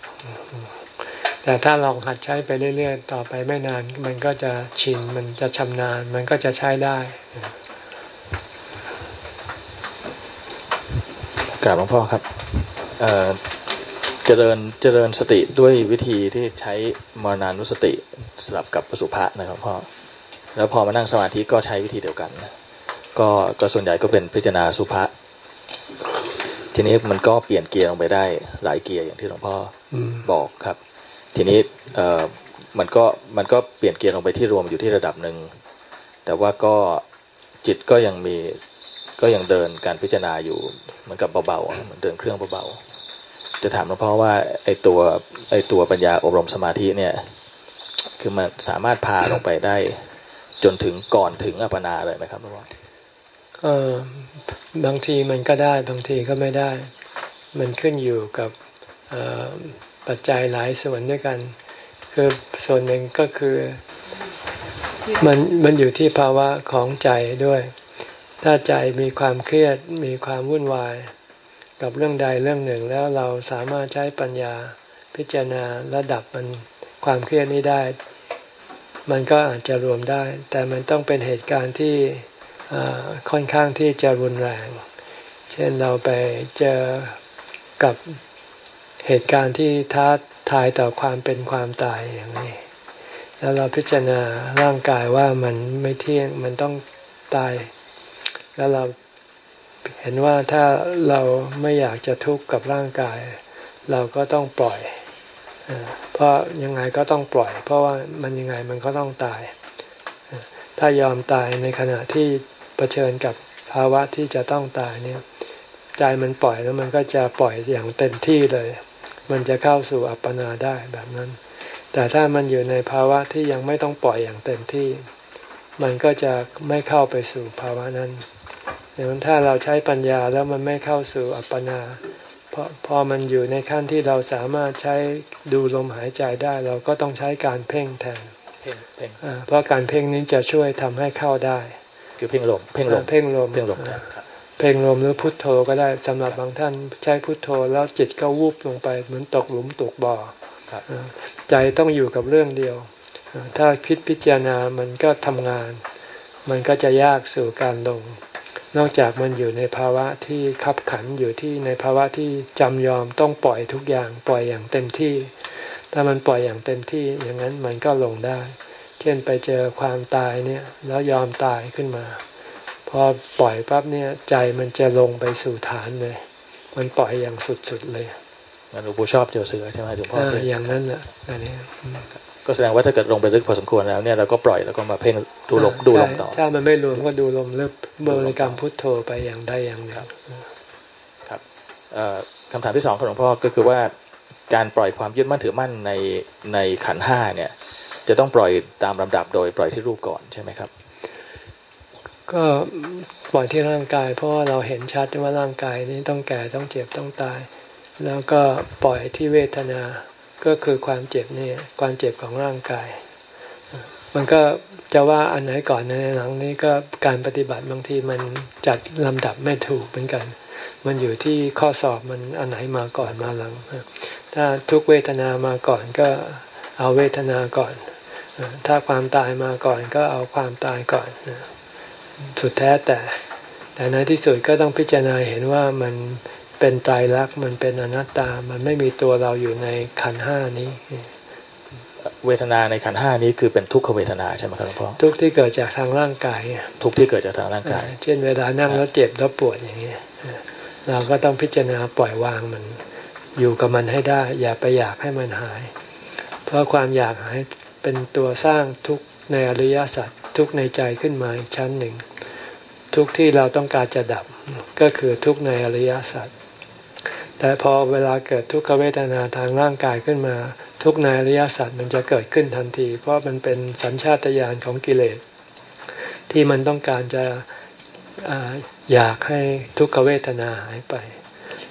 แต่ถ้าลองหัดใช้ไปเรื่อยๆ ต่อไปไม่นาน มันก็จะชิน มันจะชำนาญ มันก็จะใช้ได้กราบหลวงพ่อครับเจริญ เจริญสติด้วยวิธีที่ใช้มรณานุสติสลับกับปสุภะนะครับพ่อ แล้วพอมานั่งสมาธิก็ใช้วิธีเดียวกันก็ก็ส่วนใหญ่ก็เป็นพิจารณาสุภะทีนี้มันก็เปลี่ยนเกียร์ลงไปได้หลายเกียร์อย่างที่หลวงพ่อบอกครับ ทีนี้เอ่อมันก็มันก็เปลี่ยนเกียร์ลงไปที่รวมอยู่ที่ระดับหนึ่ง แต่ว่าก็จิตก็ยังมีก็ยังเดินการพิจารณาอยู่เหมือนกับเบาๆเหมือนเดินเครื่องเบาๆจะถามหลวงพ่อว่าไอตัวไอตัวปัญญาอบรมสมาธิเนี่ย คือมันสามารถพาลงไปได้ จนถึงก่อนถึงอัปนาเลยไหมครับหลวงพ่อเอบางทีมันก็ได้บางทีก็ไม่ได้ มันขึ้นอยู่กับ ปัจจัยหลายส่วนด้วยกัน คือส่วนหนึ่งก็คือมันมันอยู่ที่ภาวะของใจด้วย ถ้าใจมีความเครียดมีความวุ่นวาย กับเรื่องใดเรื่องหนึ่งแล้วเราสามารถใช้ปัญญาพิจารณาระดับมันความเครียดนี้ได้ มันก็อาจจะรวมได้ แต่มันต้องเป็นเหตุการณ์ที่ค่อนข้างที่จะรุนแรง เช่นเราไปเจอกับ เหตุการณ์ที่ท้าทายต่อความเป็นความตายอย่างนี้ แล้วเราพิจารณาร่างกายว่ามันไม่เที่ยงมันต้องตาย แล้วเราเห็นว่าถ้าเราไม่อยากจะทุกข์กับร่างกาย เราก็ต้องปล่อยเพราะยังไงก็ต้องปล่อย เพราะว่ามันยังไงมันก็ต้องตาย ถ้ายอมตายในขณะที่เผชิญกับภาวะที่จะต้องตายเนี่ยใจมันปล่อยแล้วมันก็จะปล่อยอย่างเต็มที่เลย มันจะเข้าสู่อัปปนาได้แบบนั้น แต่ถ้ามันอยู่ในภาวะที่ยังไม่ต้องปล่อยอย่างเต็มที่ มันก็จะไม่เข้าไปสู่ภาวะนั้นดังนั้นถ้าเราใช้ปัญญาแล้วมันไม่เข้าสู่อัปปนาพอพอมันอยู่ในขั้นที่เราสามารถใช้ดูลมหายใจได้เราก็ต้องใช้การเพ่งแทนเพ่งเพ่งเพราะการเพ่งนี้จะช่วยทำให้เข้าได้ คือเพ่งลมเพ่งลมเพ่งลมเพ่งลม เพ่งลมหรือพุทโธก็ได้สำหรับบางท่านใช้พุทโธแล้วจิตก็วูบลงไปเหมือนตกหลุมตกบ่อใจต้องอยู่กับเรื่องเดียว ถ้าพิพิจารณามันก็ทำงาน มันก็จะยากสู่การลง นอกจากมันอยู่ในภาวะที่ขับขันอยู่ที่ในภาวะที่จำยอมต้องปล่อยทุกอย่างปล่อยอย่างเต็มที่ ถ้ามันปล่อยอย่างเต็มที่อย่างนั้นมันก็ลงได้ เช่นไปเจอความตายเนี่ยแล้วยอมตายขึ้นมา พอปล่อยปั๊บเนี่ยใจมันจะลงไปสู่ฐานเลย มันปล่อยอย่างสุดๆเลยงั้นหลวงปู่ชอบเจอเสือใช่ไหมหลวงพ่ออย่างนั้นแหละอันนี้ก็แสดงว่าถ้าเกิดลงไปลึกพอสมควรแล้วเนี่ยเราก็ปล่อยแล้วก็มาเพ่งดูลมดูลมต่อ ถ้ามันไม่รวมก็ดูลมเลิกบริกรรมพุทโธไปอย่างใดอย่างหนึ่งครับคำถามที่สองของหลวงพ่อก็คือว่าการปล่อยความยึดมั่นถือมั่นในในขันห้าเนี่ย จะต้องปล่อยตามลำดับโดยปล่อยที่รูปก่อนใช่ไหมครับ ก็ปล่อยที่ร่างกาย เพราะว่าเราเห็นชัดว่าร่างกายนี้ต้องแก่ต้องเจ็บต้องตาย แล้วก็ปล่อยที่เวทนาก็คือความเจ็บนี่ความเจ็บของร่างกาย มันก็จะว่าอันไหนก่อนในหลังนี้ก็การปฏิบัติบางทีมันจัดลำดับไม่ถูกเหมือนกัน มันอยู่ที่ข้อสอบมันอันไหนมาก่อนมาหลัง ถ้าทุกเวทนามาก่อนก็เอาเวทนาก่อน ถ้าความตายมาก่อนก็เอาความตายก่อน สุดแท้แต่ แต่ในที่สุดก็ต้องพิจารณาเห็นว่ามันเป็นตายรักมันเป็นอนัตตา มันไม่มีตัวเราอยู่ในขันห้านี้ เวทนาในขันห้านี้คือเป็นทุกขเวทนาใช่ไหมครับหลวงพ่อทุกที่เกิดจากทางร่างกายทุกที่เกิดจากทางร่างกาย เช่นเวลานั่งแล้วเจ็บแล้วปวดอย่างนี้เราก็ต้องพิจารณาปล่อยวางมัน อยู่กับมันให้ได้ อย่าไปอยากให้มันหาย เพราะความอยากหายเป็นตัวสร้างทุกในอริยสัจ ทุกในใจขึ้นมาอีกชั้นหนึ่ง ทุกที่เราต้องการจะดับก็คือทุกในอริยสัจแต่พอเวลาเกิดทุกขเวทนาทางร่างกายขึ้นมา ทุกในอริยสัจมันจะเกิดขึ้นทันที เพราะมันเป็นสัญชาตญาณของกิเลส ที่มันต้องการจะอยากให้ทุกขเวทนาหายไป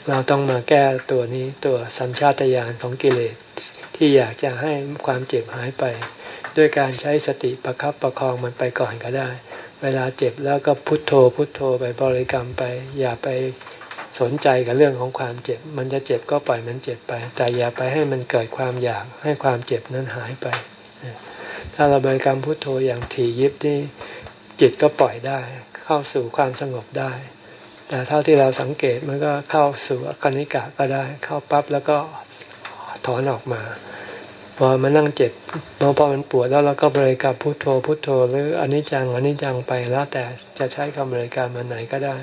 เราต้องมาแก้ตัวนี้ตัวสัญชาตญาณของกิเลส ที่อยากจะให้ความเจ็บหายไป ด้วยการใช้สติประครับประคองมันไปก่อนก็ได้ เวลาเจ็บแล้วก็พุทโธ พุทโธไปบริกรรมไป อย่าไปสนใจกับเรื่องของความเจ็บ มันจะเจ็บก็ปล่อยมันเจ็บไป แต่อย่าไปให้มันเกิดความอยากให้ความเจ็บนั้นหายไป ถ้าเราบริกรรมพุทโธอย่างถี่ยิบที่จิตก็ปล่อยได้ เข้าสู่ความสงบได้ แต่เท่าที่เราสังเกตมันก็เข้าสู่อคณิกะก็ได้ เข้าปั๊บแล้วก็ถอนออกมา พอมันนั่งเจ็บพอมันปวดแล้วเราก็บริกรรมพุทโธพุทโธ หรืออนิจจังอนิจจังไปแล้วแต่จะใช้คำบริกรรมอันไหนก็ได้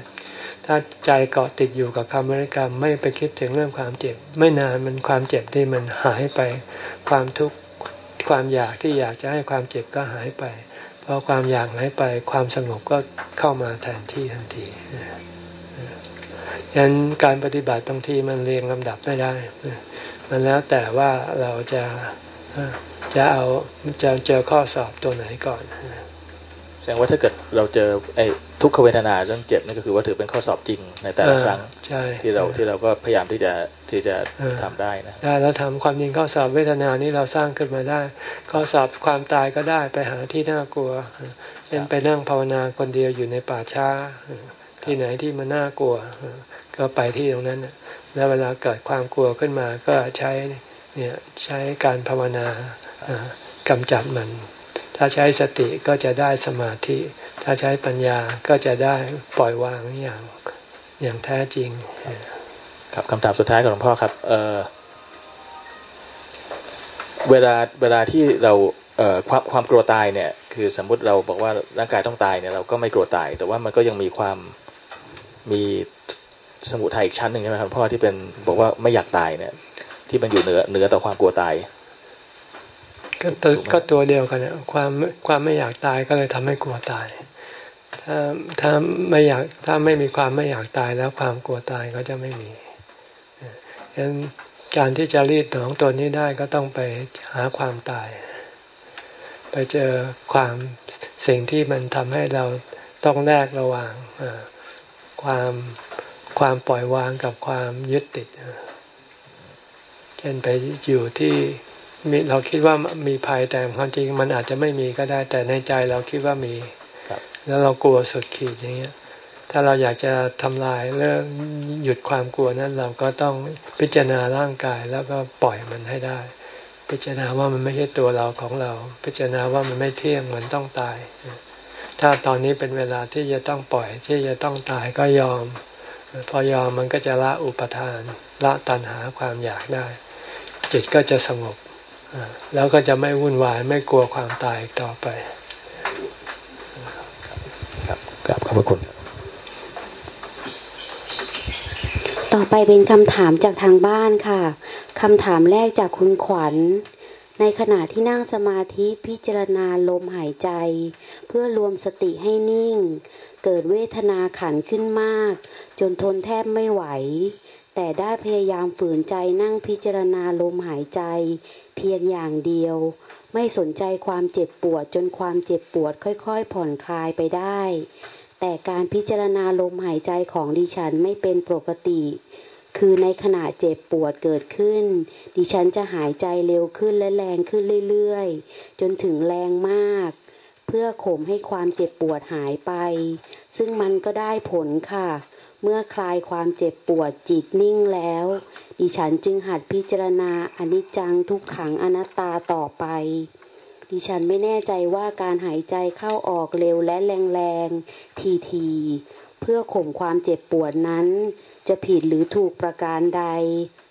ถ้าใจเกาะติดอยู่กับคำบริกรรมไม่ไปคิดถึงเรื่องความเจ็บ ไม่นานมันความเจ็บที่มันหายไป ความทุกข์ความอยากที่อยากจะให้ความเจ็บก็หายไปพอความอยากหายไปความสงบก็เข้ามาแทนที่ทันทียันการปฏิบัติบางทีมันเรียงลำดับไม่ได้ มันแล้วแต่ว่าเราจะ จะเอาจะเจอข้อสอบตัวไหนก่อนแสดงว่าถ้าเกิดเราเจอไอ้ทุกขเวทนาเรื่องเจ็บนี่ก็คือว่าถือเป็นข้อสอบจริงในแต่ละครั้งที่เราที่เราก็พยายามที่จะที่จะทำได้นะได้แล้วทำความจริงข้อสอบเวทนานี้เราสร้างขึ้นมาได้ ข้อสอบความตายก็ได้ไปหาที่น่ากลัวเช่นไปนั่งภาวนาคนเดียวอยู่ในป่าช้า ที่ไหนที่มันน่ากลัว ก็ไปที่ตรงนั้นแล้วเวลาเกิดความกลัวขึ้นมาก็ใช้ เนี่ยใช้การภาวนากำจัดมัน ถ้าใช้สติก็จะได้สมาธิ ถ้าใช้ปัญญาก็จะได้ปล่อยวางอย่างอย่างแท้จริง ครับคำถามสุดท้ายของหลวงพ่อครับเเวลาเวลาที่เราเอ่อความความกลัวตายเนี่ย คือสมมุติเราบอกว่าร่างกายต้องตายเนี่ยเราก็ไม่กลัวตาย แต่ว่ามันก็ยังมีความมีสมุทัยอีกชั้นหนึ่งใช่ไหมครับพ่อที่เป็นบอกว่าไม่อยากตายเนี่ย ที่มันอยู่เหนือเหนือต่อความกลัวตาย ก็ตัวก็ตัวเดียวกันเนี่ยความความไม่อยากตายก็เลยทำให้กลัวตาย ถ้าถ้าไม่อยากถ้าไม่มีความไม่อยากตายแล้วความกลัวตายก็จะไม่มีฉะนั้นการที่จะรีดหนองตัวนี้ได้ก็ต้องไปหาความตาย ไปเจอความสิ่งที่มันทำให้เราต้องแลกระหว่างความความปล่อยวางกับความยึดติด เช่นไปอยู่ที่มีเราคิดว่ามีภัยแต่ความจริงมันอาจจะไม่มีก็ได้ แต่ในใจเราคิดว่ามีแล้วเรากลัวสุดขีดอย่างเงี้ย ถ้าเราอยากจะทำลายเรื่องหยุดความกลัวนั้นเราก็ต้องพิจารณาร่างกายแล้วก็ปล่อยมันให้ได้ พิจารณาว่ามันไม่ใช่ตัวเราของเรา พิจารณาว่ามันไม่เที่ยงมันต้องตาย ถ้าตอนนี้เป็นเวลาที่จะต้องปล่อยที่จะต้องตายก็ยอม พอยอมมันก็จะละอุปทาน ละตัณหาความอยากได้ จิตก็จะสงบแล้วก็จะไม่วุ่นวายไม่กลัวความตายต่อไปครับครับขอบคุณ ต่อไปเป็นคำถามจากทางบ้านค่ะคำถามแรกจากคุณขวัญ ในขณะที่นั่งสมาธิพิจารณาลมหายใจ เพื่อรวมสติให้นิ่ง เกิดเวทนาขันขึ้นมาก จนทนแทบไม่ไหว แต่ได้พยายามฝืนใจนั่งพิจารณาลมหายใจ เพียงอย่างเดียว ไม่สนใจความเจ็บปวดจนความเจ็บปวดค่อยๆ ผ่อนคลายไปได้ แต่การพิจารณาลมหายใจของดิฉันไม่เป็นปกติ คือในขณะเจ็บปวดเกิดขึ้น ดิฉันจะหายใจเร็วขึ้นและแรงขึ้นเรื่อยๆ จนถึงแรงมาก เพื่อข่มให้ความเจ็บปวดหายไป ซึ่งมันก็ได้ผลค่ะ เมื่อคลายความเจ็บปวดจิตนิ่งแล้ว ดิฉันจึงหัดพิจารณาอนิจจังทุกขังอนัตตาต่อไป ดิฉันไม่แน่ใจว่าการหายใจเข้าออกเร็วและแรงๆ ทีๆ เพื่อข่มความเจ็บปวดนั้น จะผิดหรือถูกประการใด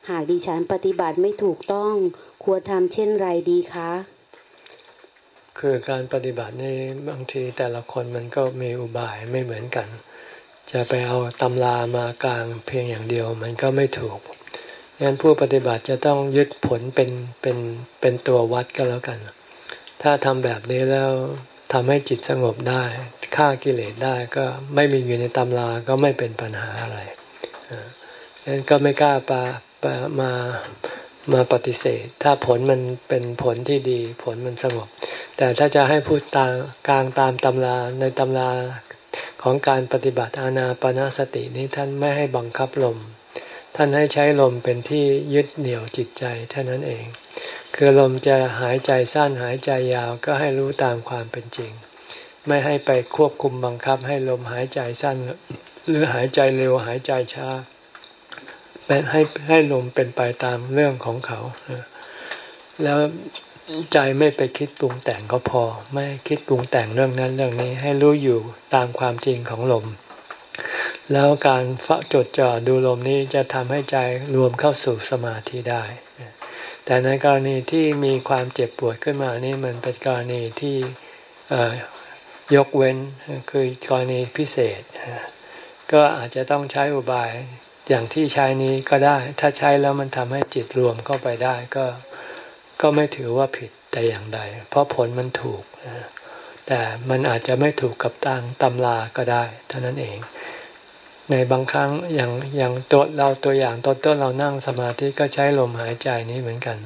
หากดิฉันปฏิบัติไม่ถูกต้องควรทำเช่นไรดีคะ คือการปฏิบัตินี่บางทีแต่ละคนมันก็มีอุบายไม่เหมือนกัน จะไปเอาตำรามากลางเพียงอย่างเดียวมันก็ไม่ถูกงั้นผู้ปฏิบัติจะต้องยึดผลเป็นเป็นเป็นตัววัดก็แล้วกัน ถ้าทำแบบนี้แล้วทำให้จิตสงบได้ฆ่ากิเลสได้ก็ไม่มีอยู่ในตำราก็ไม่เป็นปัญหาอะไรงั้นก็ไม่กล้าปาปามามาปฏิเสธ ถ้าผลมันเป็นผลที่ดี ผลมันสงบ แต่ถ้าจะให้พูดตามกลางตามตำราในตำรา ของการปฏิบัติอานาปนาสตินี้ท่านไม่ให้บังคับลม ท่านให้ใช้ลมเป็นที่ยึดเหนี่ยวจิตใจเท่านั้นเอง คือลมจะหายใจสั้นหายใจยาวก็ให้รู้ตามความเป็นจริง ไม่ให้ไปควบคุมบังคับให้ลมหายใจสั้น หรือหายใจเร็วหายใจช้าเป็นให้ให้ลมเป็นไปตามเรื่องของเขาแล้ว ใจไม่ไปคิดปรุงแต่งก็พอ ไม่คิดปรุงแต่งเรื่องนั้นเรื่องนี้ให้รู้อยู่ตามความจริงของลม แล้วการฝัจดจ่อดูลมนี้จะทำให้ใจรวมเข้าสู่สมาธิได้ แต่ในกรณีที่มีความเจ็บปวดขึ้นมานี่มันเป็นกรณีที่ยกเว้นคือกรณีพิเศษ ก็อาจจะต้องใช้อุบายอย่างที่ใช้นี้ก็ได้ ถ้าใช้แล้วมันทำให้จิตรวมเข้าไปได้ก็ ก็ไม่ถือว่าผิดแต่อย่างใด เพราะผลมันถูก แต่มันอาจจะไม่ถูกกับตังตำราก็ได้ เท่านั้นเอง ในบางครั้งอย่างอย่างตัวเราตัวอย่างตอนต้นเรานั่งสมาธิก็ใช้ลมหายใจนี้เหมือนกัน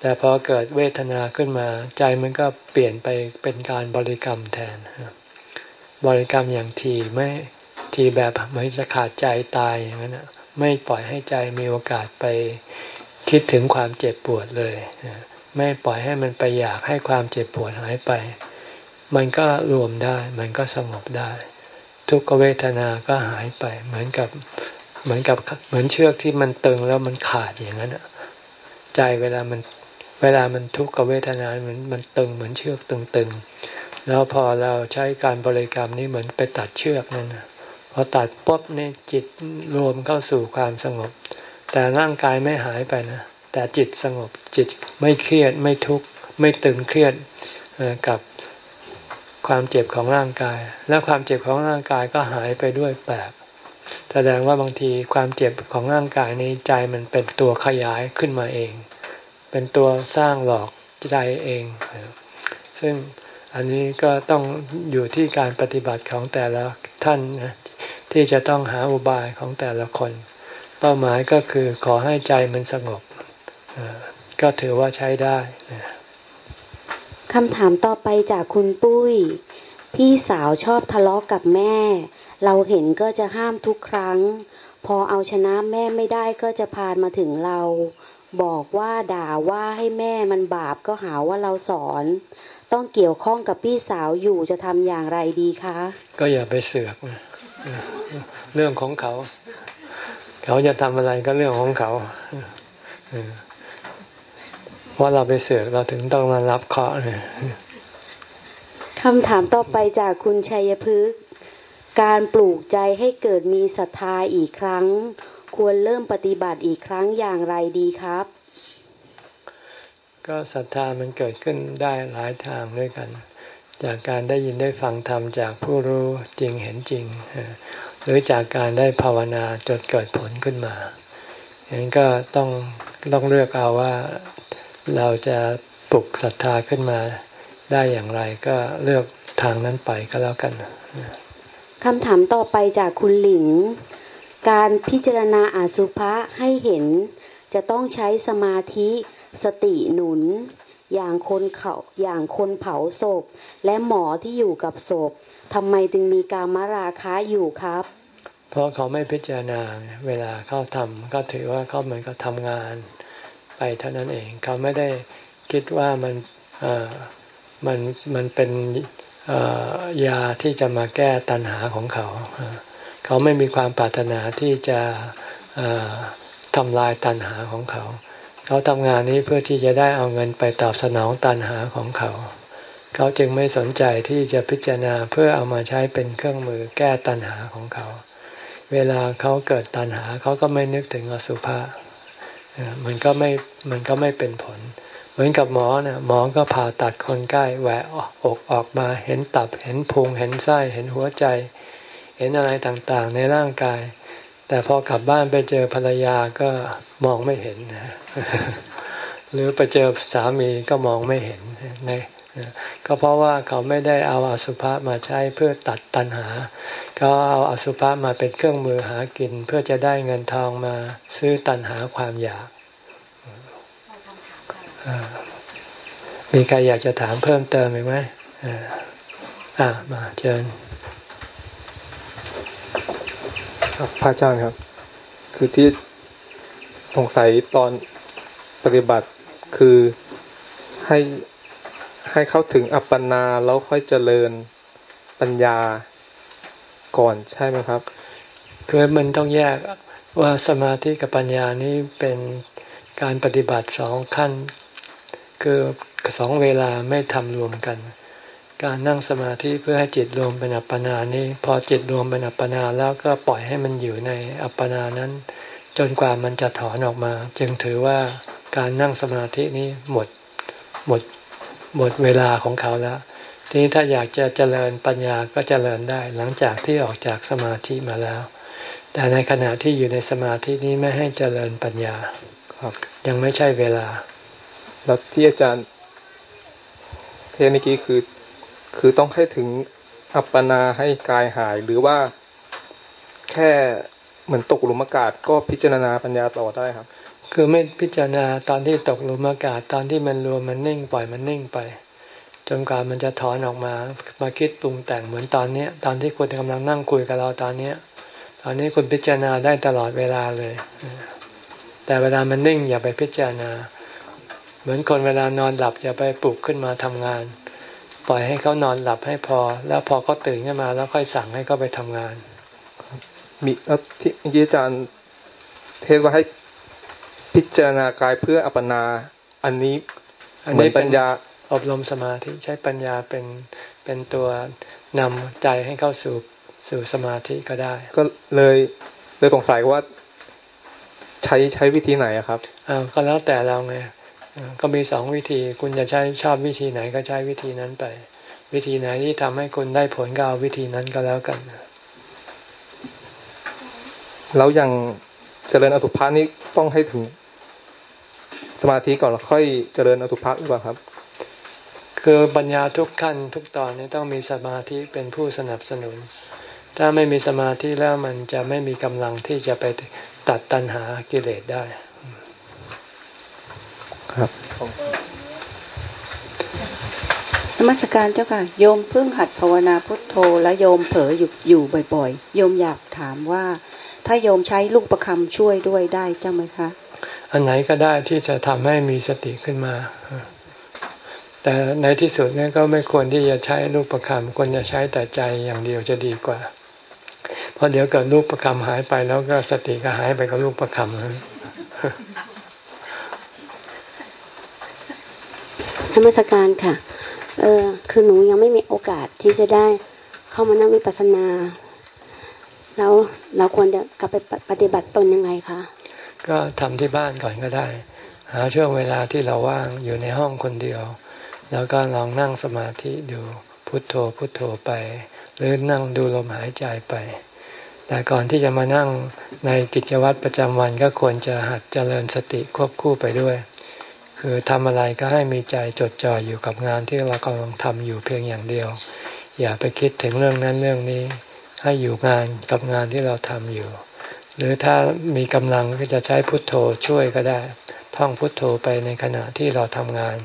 แต่พอเกิดเวทนาขึ้นมาใจมันก็เปลี่ยนไปเป็นการบริกรรมแทน บริกรรมอย่างทีไม่ทีแบบไม่จะขาดใจตายอย่างนั้นไม่ปล่อยให้ใจมีโอกาสไป คิดถึงความเจ็บปวดเลย ไม่ปล่อยให้มันไปอยากให้ความเจ็บปวดหายไป มันก็รวมได้ มันก็สงบได้ ทุกเวทนาก็หายไป เหมือนกับเหมือนกับเหมือนเชือกที่มันตึงแล้วมันขาดอย่างนั้นใจเวลามันเวลามันทุกขเวทนา มันมันตึงเหมือนเชือกตึงๆ แล้วพอเราใช้การบริกรรมนี้เหมือนไปตัดเชือกนั่นพอตัดปุ๊บนี่จิตรวมเข้าสู่ความสงบ แต่ร่างกายไม่หายไปนะ แต่จิตสงบจิตไม่เครียดไม่ทุกข์ไม่ตึงเครียดกับความเจ็บของร่างกาย และความเจ็บของร่างกายก็หายไปด้วยแปลกแสดงว่าบางทีความเจ็บของร่างกายนี้ใจมันเป็นตัวขยายขึ้นมาเอง เป็นตัวสร้างหลอกใจเอง ซึ่งอันนี้ก็ต้องอยู่ที่การปฏิบัติของแต่ละท่านนะที่จะต้องหาอุบายของแต่ละคน เป้าหมายก็คือขอให้ใจมันสงบ ก็ถือว่าใช้ได้คำถามต่อไปจากคุณปุ้ย พี่สาวชอบทะเลาะกกับแม่ เราเห็นก็จะห้ามทุกครั้ง พอเอาชนะแม่ไม่ได้ก็จะพานมาถึงเรา บอกว่าด่าว่าให้แม่มันบาปก็หาว่าเราสอน ต้องเกี่ยวข้องกับพี่สาวอยู่จะทำอย่างไรดีคะ ก็อย่าไปเสือก เรื่องของเขา เขาจะทำอะไรก็เรื่องของเขาเพราะเราไปเสือกเราถึงต้องมารับเคราะห์เนี่ยคำถามต่อไปจากคุณชัยพฤกษ์การปลูกใจให้เกิดมีศรัทธาอีกครั้ง ควรเริ่มปฏิบัติอีกครั้งอย่างไรดีครับ ก็ศรัทธามันเกิดขึ้นได้หลายทางด้วยกัน จากการได้ยินได้ฟังธรรมจากผู้รู้จริงเห็นจริง หรือจากการได้ภาวนาจนเกิดผลขึ้นมาอย่างนี้ก็ต้องต้องเลือกเอาว่าเราจะปลุกศรัทธาขึ้นมาได้อย่างไรก็เลือกทางนั้นไปก็แล้วกันคำถามต่อไปจากคุณหลิง การพิจารณาอาสุภะให้เห็น จะต้องใช้สมาธิสติหนุน อย่างคนเขาอย่างคนเผาศพ และหมอที่อยู่กับศพ ทำไมจึงมีการมราคะอยู่ครับ เพราะเขาไม่พิจารณาเวลาเขาทำก็ถือว่าเขาเหมือนกับทำงานไปเท่านั้นเอง เขาไม่ได้คิดว่ามันมันมันเป็นยาที่จะมาแก้ตัณหาของเขา เขาไม่มีความปรารถนาที่จะทำลายตัณหาของเขา เขาทำงานนี้เพื่อที่จะได้เอาเงินไปตอบสนองตัณหาของเขา เขาจึงไม่สนใจที่จะพิจารณาเพื่อเอามาใช้เป็นเครื่องมือแก้ตัณหาของเขา เวลาเขาเกิดตัณหาเขาก็ไม่นึกถึงอสุภะมันก็ไม่มันก็ไม่เป็นผล เหมือนกับหมอเนี่ยหมอก็ผ่าตัดคนใกล้แหวกอกออกมาเห็นตับเห็นพุงเห็นไส้เห็นหัวใจ เห็นอะไรต่างๆ ในร่างกาย แต่พอกลับบ้านไปเจอภรรยาก็มองไม่เห็นหรือไปเจอสามีก็มองไม่เห็นใน ก็เพราะว่าเขาไม่ได้เอาอสุภะมาใช้เพื่อตัดตัณหา เขาเอาอสุภะมาเป็นเครื่องมือหากิน เพื่อจะได้เงินทองมาซื้อตัณหาความอยากมีใครอยากจะถามเพิ่มเติมไหมอ่ามาเชิญครับพระอาจารย์ครับ คือที่สงสัยตอนปฏิบัติคือให้ ให้เข้าถึงอัปปนาแล้วค่อยเจริญปัญญาก่อนใช่ไหมครับ คือมันต้องแยกว่าสมาธิกับปัญญานี้เป็นการปฏิบัติสองขั้น คือสองเวลาไม่ทำรวมกัน การนั่งสมาธิเพื่อให้จิตรวมเป็นอัปปนานี้ พอจิตรวมเป็นอัปปนาแล้วก็ปล่อยให้มันอยู่ในอัปปนานั้น จนกว่ามันจะถอนออกมา จึงถือว่าการนั่งสมาธินี้หมดหมด หมดเวลาของเขาแล้ว ทีนี้ถ้าอยากจะเจริญปัญญาก็เจริญได้หลังจากที่ออกจากสมาธิมาแล้ว แต่ในขณะที่อยู่ในสมาธินี้ไม่ให้เจริญปัญญาครับยังไม่ใช่เวลาแล้วที่อาจารย์เทศเมื่อกี้คือคือต้องให้ถึงอัปปนาให้กายหายหรือว่าแค่เหมือนตกหลุมอากาศก็พิจารณาปัญญาต่อได้ครับ คือไม่พิจารณาตอนที่ตกหลุมอากาศตอนที่มันรวมมันนิ่งปล่อยมันนิ่งไป จนกว่ามันจะถอนออกมามาคิดปรุงแต่งเหมือนตอนเนี้ย ตอนที่คุณกำลังนั่งคุยกับเราตอนเนี้ย ตอนนี้คุณพิจารณาได้ตลอดเวลาเลย แต่เวลามันนิ่งอย่าไปพิจารณา เหมือนคนเวลานอนหลับอย่าไปปลุกขึ้นมาทำงาน ปล่อยให้เขานอนหลับให้พอ แล้วพอเขาตื่นขึ้นมา แล้วค่อยสั่งให้เขาไปทำงาน มีแล้วที่อกี้อาจารย์เทศว่าให้ พิจารณากายเพื่ออัปปนา อันนี้อันนี้ปัญญาอบรมสมาธิใช้ปัญญาเป็นเป็นตัวนำใจให้เข้าสู่สู่สมาธิก็ได้ ก็เลยเลยสงสัยว่าใช้ใช้วิธีไหนครับอ่าก็แล้วแต่เราไงก็มีสองวิธี คุณจะใช้ชอบวิธีไหนก็ใช้วิธีนั้นไป วิธีไหนที่ทำให้คุณได้ผลก็เอาวิธีนั้นก็แล้วกันแล้วอย่างเจริญอสุภานี่ต้องให้ถึง สมาธิก่อนแล้วค่อยเจริญอสุภะหรือเปล่าครับ คือปัญญาทุกขั้นทุกตอนนี้ต้องมีสมาธิเป็นผู้สนับสนุน ถ้าไม่มีสมาธิแล้วมันจะไม่มีกำลังที่จะไปตัดตัณหากิเลสได้ ครับนมัสการเจ้าค่ะโยมเพิ่งหัดภาวนาพุทโธและโยมเผลออยู่อยู่บ่อยๆโยมอยากถามว่า ถ้าโยมใช้ลูกประคำช่วยด้วยได้เจ้าไหมคะ อันไหนก็ได้ที่จะทำให้มีสติขึ้นมา แต่ในที่สุดนี่ก็ไม่ควรที่จะใช้รูปประคำควรจะใช้แต่ใจอย่างเดียวจะดีกว่า เพราะเดี๋ยวเกิดรูปประคำหายไปแล้วก็สติก็หายไปกับรูปประคำนั้นธรรมสการค่ะ เออคือหนูยังไม่มีโอกาสที่จะได้เข้ามานั่งวิปัสสนา แล้วเราควรจะกลับไปปฏิบัติตนยังไงคะ ก็ทำที่บ้านก่อนก็ได้ หาช่วงเวลาที่เราว่างอยู่ในห้องคนเดียว แล้วก็ลองนั่งสมาธิดูพุทโธพุทโธไป หรือนั่งดูลมหายใจไป แต่ก่อนที่จะมานั่งในกิจวัตรประจำวันก็ควรจะหัดเจริญสติควบคู่ไปด้วย คือทำอะไรก็ให้มีใจจดจ่ออยู่กับงานที่เรากำลังทำอยู่เพียงอย่างเดียว อย่าไปคิดถึงเรื่องนั้นเรื่องนี้ ให้อยู่งานกับงานที่เราทำอยู่ หรือถ้ามีกำลังก็จะใช้พุทโธช่วยก็ได้ ท่องพุทโธไปในขณะที่เราทำงาน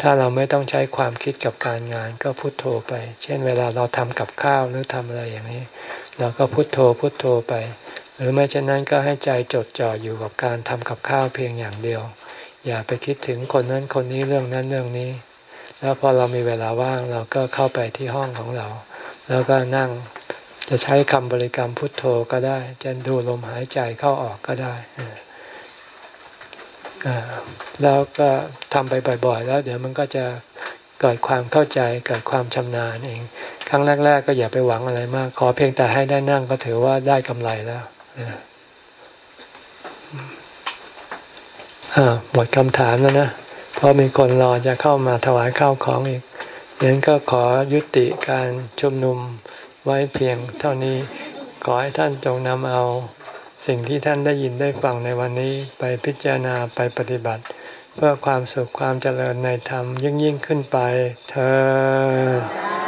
ถ้าเราไม่ต้องใช้ความคิดกับการงานก็พุทโธไป เช่น เวลาเราทำกับข้าวหรือทำอะไรอย่างนี้ เราก็พุทโธพุทโธไป หรือไม่เช่นนั้นก็ให้ใจจดจ่ออยู่กับการทำกับข้าวเพียงอย่างเดียว อย่าไปคิดถึงคนนั้นคนนี้เรื่องนั้นเรื่องนี้ แล้วพอเรามีเวลาว่างเราก็เข้าไปที่ห้องของเรา แล้วก็นั่ง จะใช้คำบริกรรมพุทโธก็ได้ จะดูลมหายใจเข้าออกก็ได้แล้วก็ทำไปบ่อย ๆ แล้ว เดี๋ยวมันก็จะเกิดความเข้าใจเกิดความชำนาญเอง ครั้งแรก ๆ ก็อย่าไปหวังอะไรมาก ขอเพียงแต่ให้ได้นั่งก็ถือว่าได้กำไรแล้วหมดคำถามแล้วนะเพราะมีคนรอจะเข้ามาถวายข้าวของอีกนั้นก็ขอยุติการชุมนุม ไว้เพียงเท่านี้ ขอให้ท่านจงนำเอา สิ่งที่ท่านได้ยินได้ฟังในวันนี้ไปพิจารณาไปปฏิบัติ เพื่อความสุขความเจริญในธรรมยิ่งยิ่งขึ้นไปเธอ